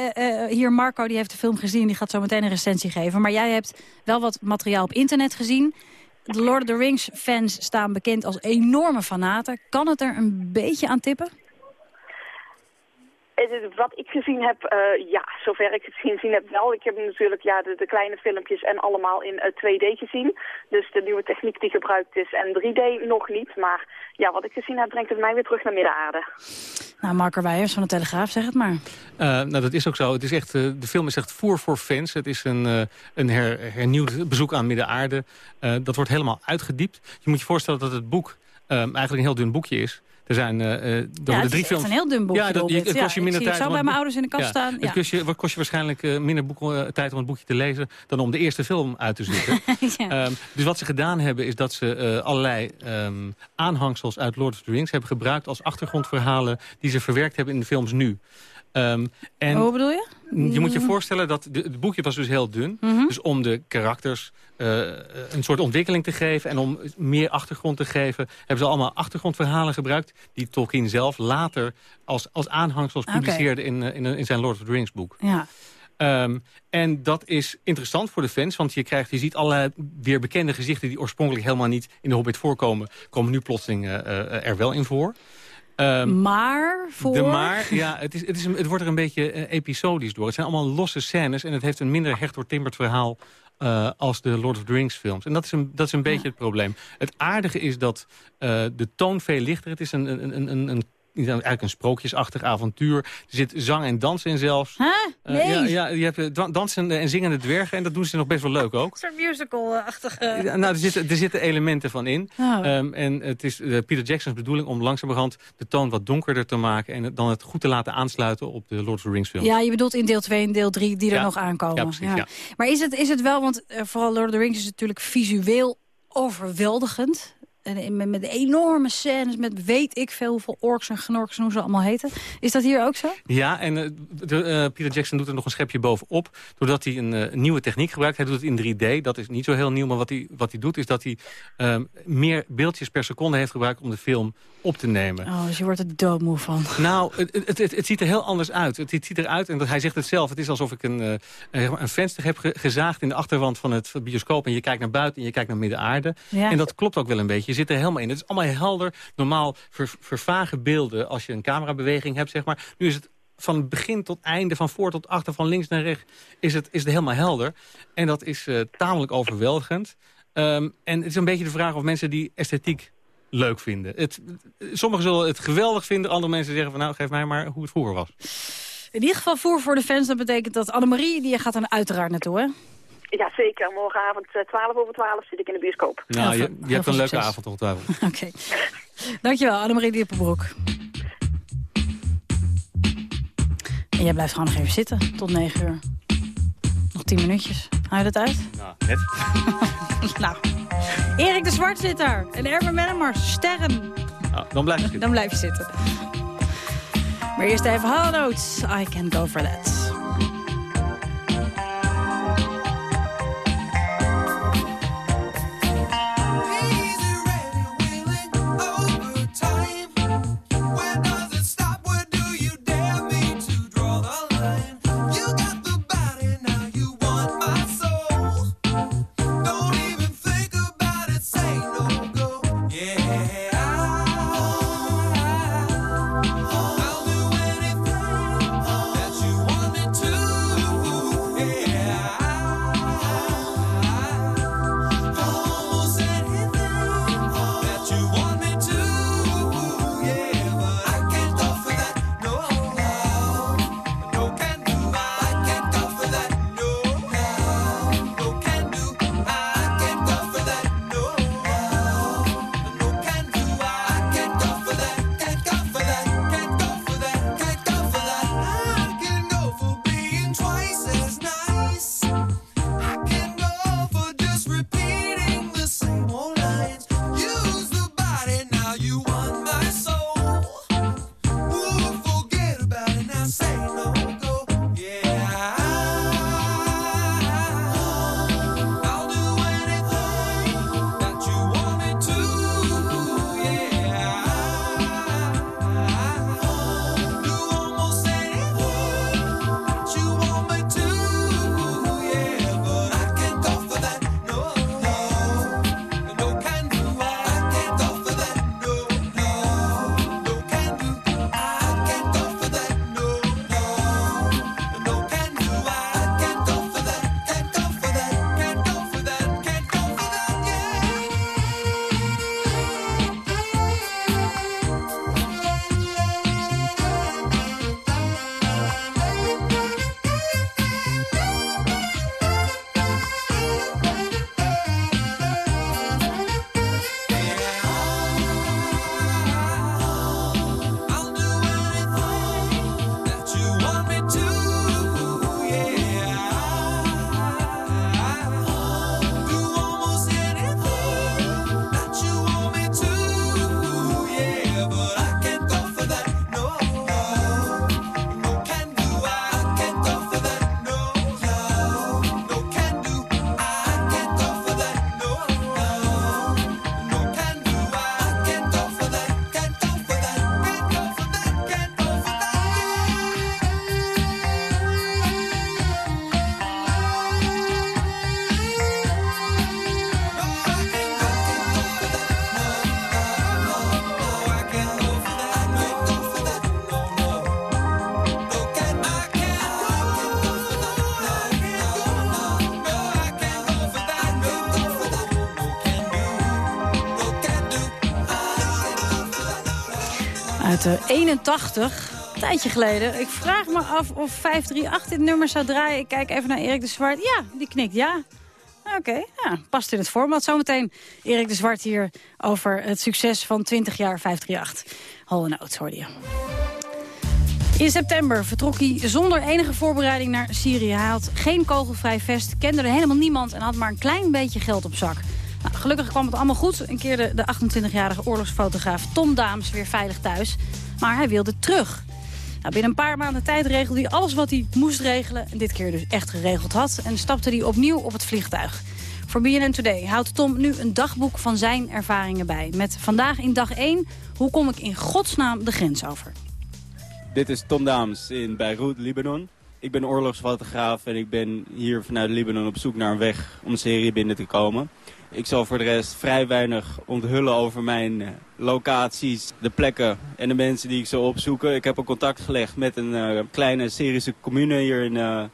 hier Marco, die heeft de film gezien. Die gaat zo meteen een recensie geven. Maar jij hebt wel wat materiaal op internet gezien. De Lord of the Rings fans staan bekend als enorme fanaten. Kan het er een beetje aan tippen? Eh, wat ik gezien heb, eh, ja, zover ik het gezien heb wel. Ik heb natuurlijk ja, de, de kleine filmpjes en allemaal in eh, 2D gezien. Dus de nieuwe techniek die gebruikt is en 3D nog niet. Maar ja, wat ik gezien heb, brengt het mij weer terug naar Midden-Aarde. Nou, Marco Weijers van de Telegraaf, zeg het maar. Eh, nou, dat is ook zo. Het is echt, eh, de film is echt voer voor fans. Het is een, eh, een her- hernieuwd bezoek aan Midden-Aarde. Eh, dat wordt helemaal uitgediept. Je moet je voorstellen dat het boek eh, eigenlijk een heel dun boekje is. Er zijn eh, er Ja, drie films. een heel dun boekje, Ja, dat, je, het kost je ik minder tijd. zo om bij mijn ouders in de kast staan, Het kost je, wat kost je waarschijnlijk eh, minder boek, tijd om het boekje te lezen... dan om de eerste film uit te zoeken. Ehm, dus wat ze gedaan hebben is dat ze allerlei ehm, aanhangsels uit Lord of the Rings hebben gebruikt... als achtergrondverhalen die ze verwerkt hebben in de films nu. Ehm, en Hoe bedoel je? je moet je voorstellen dat de, het boekje was dus heel dun. Mhm. Dus om de karakters eh, een soort ontwikkeling te geven... en om meer achtergrond te geven... hebben ze allemaal achtergrondverhalen gebruikt... die Tolkien zelf later als, als aanhangsels publiceerde in, eh, in, in zijn Lord of the Rings boek. Ja. Ehm, en dat is interessant voor de fans, want je, krijgt, je ziet allerlei weer bekende gezichten... die oorspronkelijk helemaal niet in de Hobbit voorkomen... komen nu plotseling eh, eh, er wel in voor. Ehm, Maar voor... De maar, ja, het, is, het, is het wordt er een beetje eh, episodisch door. Het zijn allemaal losse scènes en het heeft een minder hecht doortimmerd verhaal... eh, als de Lord of the Rings films. En dat is een, dat is een beetje het probleem. Het aardige is dat eh, de toon veel lichter. Het is een, een, een, een, een eigenlijk een sprookjesachtig avontuur. Er zit zang en dans in zelfs. Huh? Eh, ja, ja, je hebt eh, dan- dansende en zingende dwergen en dat doen ze nog best wel leuk ook. Een soort musical-achtige... Ja, nou, er zitten, er zitten elementen van in. Oh. Ehm, en het is eh, Peter Jackson's bedoeling om langzamerhand de toon wat donkerder te maken... en het- dan het goed te laten aansluiten op de Lord of the Rings film. Ja, je bedoelt in deel 2 en deel 3 die er nog aankomen. Ja, precies, ja. Maar is het, is het wel, want eh, vooral Lord of the Rings is natuurlijk visueel overweldigend. Met, met enorme scènes, met weet ik veel hoeveel orks en gnorks en hoe ze allemaal heten. Is dat hier ook zo? Ja, en eh, de, eh, Peter Jackson doet er nog een schepje bovenop... doordat hij een eh, nieuwe techniek gebruikt. Hij doet het in 3D, dat is niet zo heel nieuw... maar wat hij, wat hij doet is dat hij ehm, meer beeldjes per seconde heeft gebruikt... om de film op te nemen. Oh, dus je wordt er doodmoe van. Nou, het, het, het, het ziet er heel anders uit. Het, het ziet eruit, en dat, hij zegt het zelf... het is alsof ik een, een venster heb ge- gezaagd in de achterwand van het bioscoop... en je kijkt naar buiten en je kijkt naar midden-aarde. Ja. En dat klopt ook wel een beetje. Je zit er helemaal in. Het is allemaal helder. Normaal ver, vervagen beelden als je een camerabeweging hebt, zeg maar. Nu is het van begin tot einde, van voor tot achter, van links naar rechts... is het, is het helemaal helder. En dat is eh, tamelijk overweldigend. Ehm, en het is een beetje de vraag of mensen die esthetiek leuk vinden. Het, sommigen zullen het geweldig vinden. Andere mensen zeggen van nou, geef mij maar hoe het vroeger was. In ieder geval voor voor de fans, dat betekent dat Annemarie, die gaat er uiteraard naartoe, hè? Ja, zeker. Morgenavond eh, 12 over 12 zit ik in de bioscoop. Nou, je, je hebt een leuke avond ongetwijfeld. Oké. Dankjewel, Annemarie Diepenbroek. En jij blijft gewoon nog even zitten tot 9 uur. Nog 10 minuutjes. Hou je dat uit? Nou, net. nou. Erik de Zwart zit daar. En Erwin Mennemars. Sterren. Nou, dan blijf ik zitten. Dan blijf je zitten. Maar eerst even Hall Notes. I can go for that. Uit de 81, een tijdje geleden. Ik vraag me af of 538 dit nummer zou draaien. Ik kijk even naar Erik de Zwart. Ja, die knikt ja. Oké, ja, past in het format. Zometeen Erik de Zwart hier over het succes van 20 jaar 538. Hole Notes hoorde je. In september vertrok hij zonder enige voorbereiding naar Syrië. Hij had geen kogelvrij vest, kende er helemaal niemand... en had maar een klein beetje geld op zak. Nou, gelukkig kwam het allemaal goed en keerde de 28-jarige oorlogsfotograaf Tom Daams weer veilig thuis. Maar hij wilde terug. Nou, binnen een paar maanden tijd regelde hij alles wat hij moest regelen... en dit keer dus echt geregeld had... en stapte hij opnieuw op het vliegtuig. Voor BNN Today houdt Tom nu een dagboek van zijn ervaringen bij. Met vandaag in dag 1, hoe kom ik in godsnaam de grens over? Dit is Tom Daams in Beirut, Libanon. Ik ben oorlogsfotograaf en ik ben hier vanuit Libanon op zoek naar een weg om Syrië binnen te komen. Ik zal voor de rest vrij weinig onthullen over mijn eh, locaties, de plekken en de mensen die ik zal opzoeken. Ik heb al contact gelegd met een eh, kleine Syrische commune hier in, eh,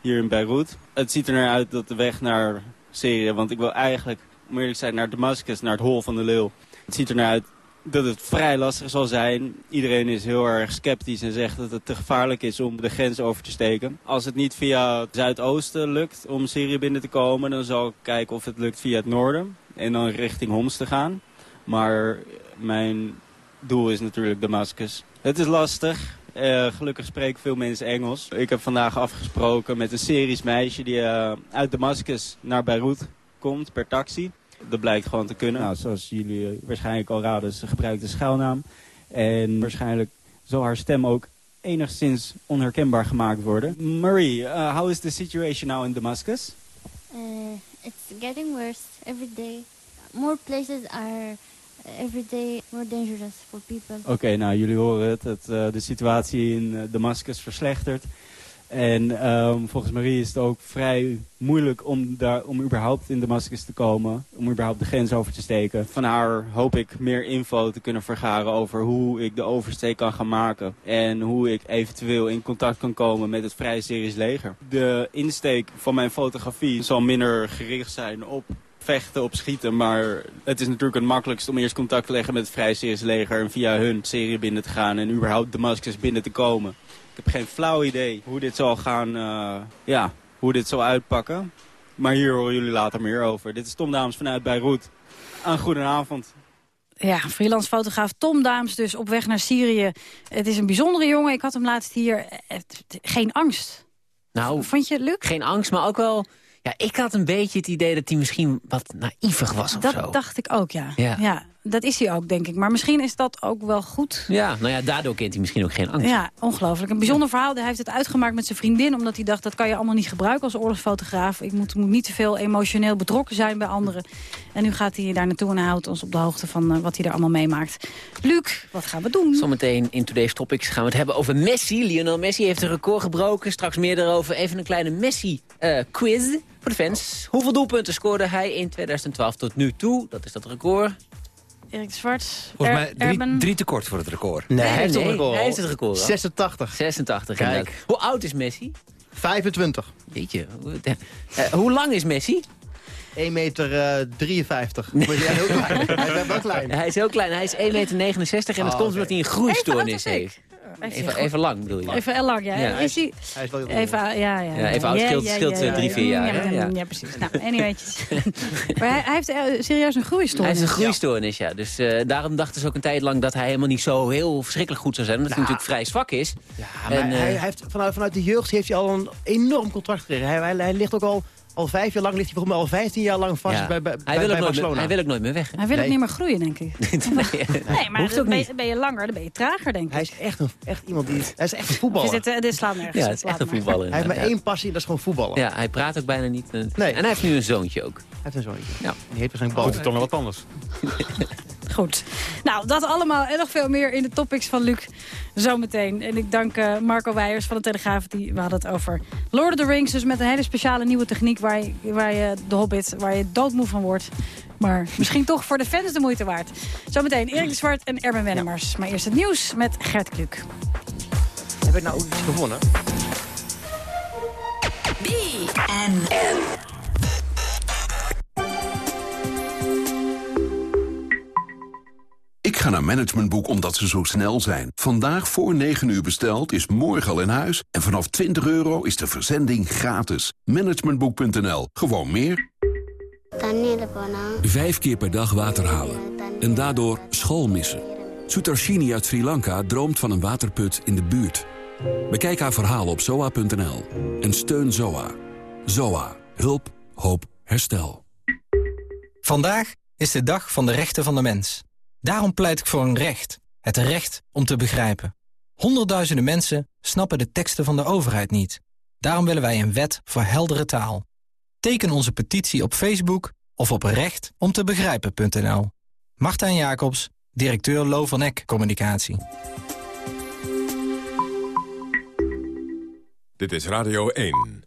hier in Beirut. Het ziet er naar uit dat de weg naar Syrië, want ik wil eigenlijk, om eerlijk te zijn, naar Damascus, naar het hol van de leeuw. Het ziet er naar uit dat het vrij lastig zal zijn. Iedereen is heel erg sceptisch en zegt dat het te gevaarlijk is om de grens over te steken. Als het niet via het zuidoosten lukt om Syrië binnen te komen, dan zal ik kijken of het lukt via het noorden. En dan richting Homs te gaan. Maar mijn doel is natuurlijk Damascus. Het is lastig. Eh, gelukkig spreken veel mensen Engels. Ik heb vandaag afgesproken met een Syrisch meisje die eh, uit Damascus naar Beirut komt per taxi. Dat blijkt gewoon te kunnen. Nou, zoals jullie eh, waarschijnlijk al raden, ze gebruikt een schuilnaam. En waarschijnlijk zal haar stem ook enigszins onherkenbaar gemaakt worden. Marie, uh, how is the situation now in Damascus? Uh, it's getting worse every day. More places are every day more dangerous for people. Oké, nou jullie horen het. het eh, de situatie in eh, Damascus verslechtert. En ehm, volgens Marie is het ook vrij moeilijk om, daar, om überhaupt in Damascus te komen. Om überhaupt de grens over te steken. Van haar hoop ik meer info te kunnen vergaren over hoe ik de oversteek kan gaan maken. En hoe ik eventueel in contact kan komen met het Vrije Syrisch leger. De insteek van mijn fotografie zal minder gericht zijn op vechten, op schieten. Maar het is natuurlijk het makkelijkst om eerst contact te leggen met het Vrije Syrisch leger. En via hun Syrië binnen te gaan en überhaupt Damascus binnen te komen. Ik heb geen flauw idee hoe dit zal gaan, uh, ja, hoe dit zal uitpakken. Maar hier horen jullie later meer over. Dit is Tom Dames vanuit Beirut. Een goedenavond. Ja, freelance fotograaf Tom Daams dus op weg naar Syrië. Het is een bijzondere jongen. Ik had hem laatst hier. Geen angst. Nou, Vond je het leuk? Geen angst, maar ook wel... Ja, ik had een beetje het idee dat hij misschien wat naïvig was of dat zo. dacht ik ook, ja. Ja. ja. Dat is hij ook, denk ik. Maar misschien is dat ook wel goed. Ja, nou ja, daardoor kent hij misschien ook geen angst. Ja, ongelooflijk. Een bijzonder verhaal. Hij heeft het uitgemaakt met zijn vriendin... omdat hij dacht, dat kan je allemaal niet gebruiken als oorlogsfotograaf. Ik moet, moet niet te veel emotioneel betrokken zijn bij anderen. En nu gaat hij daar naartoe en houdt ons op de hoogte... van uh, wat hij er allemaal meemaakt. Luc, wat gaan we doen? Zometeen in Today's Topics gaan we het hebben over Messi. Lionel Messi heeft een record gebroken. Straks meer daarover. Even een kleine Messi-quiz voor de fans. Hoeveel doelpunten scoorde hij in 2012 tot nu toe? Dat is dat record. Erik de Zwart. Volgens mij drie, drie te kort voor het record. Nee, hij heeft het record. Hij heeft het record. 86. 86, Kijk. inderdaad. Hoe oud is Messi? 25. Weet je. Uh, hoe lang is Messi? 1 meter uh, 53. Nee. Ja, heel klein. hij is wel klein. Hij is heel klein. Hij is 1 meter 69 en dat Oh, komt omdat hij een groeistoornis heeft. Even, even lang bedoel je? Even lang, ja. Ja. Is hij... Hij is wel heel Even, ja, ja. Ja, even oud scheelt- scheelt, drie, vier jaar, Ja, ja, Ja. ja, precies. Nou, anyways. maar hij, hij heeft eh, serieus een groeistoornis. Hij is een groeistoornis, ja. Dus eh, daarom dachten ze ook een tijd lang dat hij helemaal niet zo heel verschrikkelijk goed zou zijn. Omdat hij natuurlijk vrij zwak is. Ja, maar En, eh, hij, hij heeft, vanuit, vanuit de jeugd heeft hij al een enorm contract gekregen. Hij, hij, hij ligt ook al, al vijf jaar lang, ligt hij volgens mij al 15 jaar lang vast ja. bij, bij, hij, wil bij ook nooit meer, Barcelona. hij wil ook nooit meer weg. hè? Hij wil ook niet meer groeien, denk ik. nee, Nee, maar Hoeft dan ook ben, ben je langer, dan ben je trager, denk ik. Hij is echt, een, echt iemand die... Hij is echt een voetballer. dit, eh, dit slaat nergens. Ja, het is echt een voetballer. Hij heeft maar één passie, dat is gewoon voetballen. ja. hij praat ook bijna niet. eh. Nee. En hij heeft nu een zoontje ook. Hij heeft een zoontje. Ja. Die heeft waarschijnlijk bal. Goed, het toch nog wat anders. Goed. Nou, dat allemaal en nog veel meer in de topics van Luc zometeen. En ik dank eh, Marco Weijers van de Telegraaf. Die, we hadden het over Lord of the Rings. Dus met een hele speciale nieuwe techniek waar je, waar je de Hobbit, waar je doodmoe van wordt. Maar misschien toch voor de fans de moeite waard. Zometeen Erik de Zwart en Erben Wennemars. Maar eerst het nieuws met Gert Kluk. Heb ik nou iets gewonnen? Ik ga naar Managementboek omdat ze zo snel zijn. Vandaag voor 9 uur besteld is morgen al in huis. En vanaf 20 euro is de verzending gratis. Managementboek.nl. Gewoon meer. Vijf keer per dag water halen. En daardoor school missen. Sutarshini uit Sri Lanka droomt van een waterput in de buurt. Bekijk haar verhaal op zoa.nl. En steun Zoa. Zoa. Hulp. Hoop. Herstel. Vandaag is de dag van de rechten van de mens. Daarom pleit ik voor een recht. Het recht om te begrijpen. Honderdduizenden mensen snappen de teksten van de overheid niet. Daarom willen wij een wet voor heldere taal. Teken onze petitie op Facebook of op rechtomtebegrijpen.nl. Martijn Jacobs, directeur Lo van Eck Communicatie. Dit is Radio 1.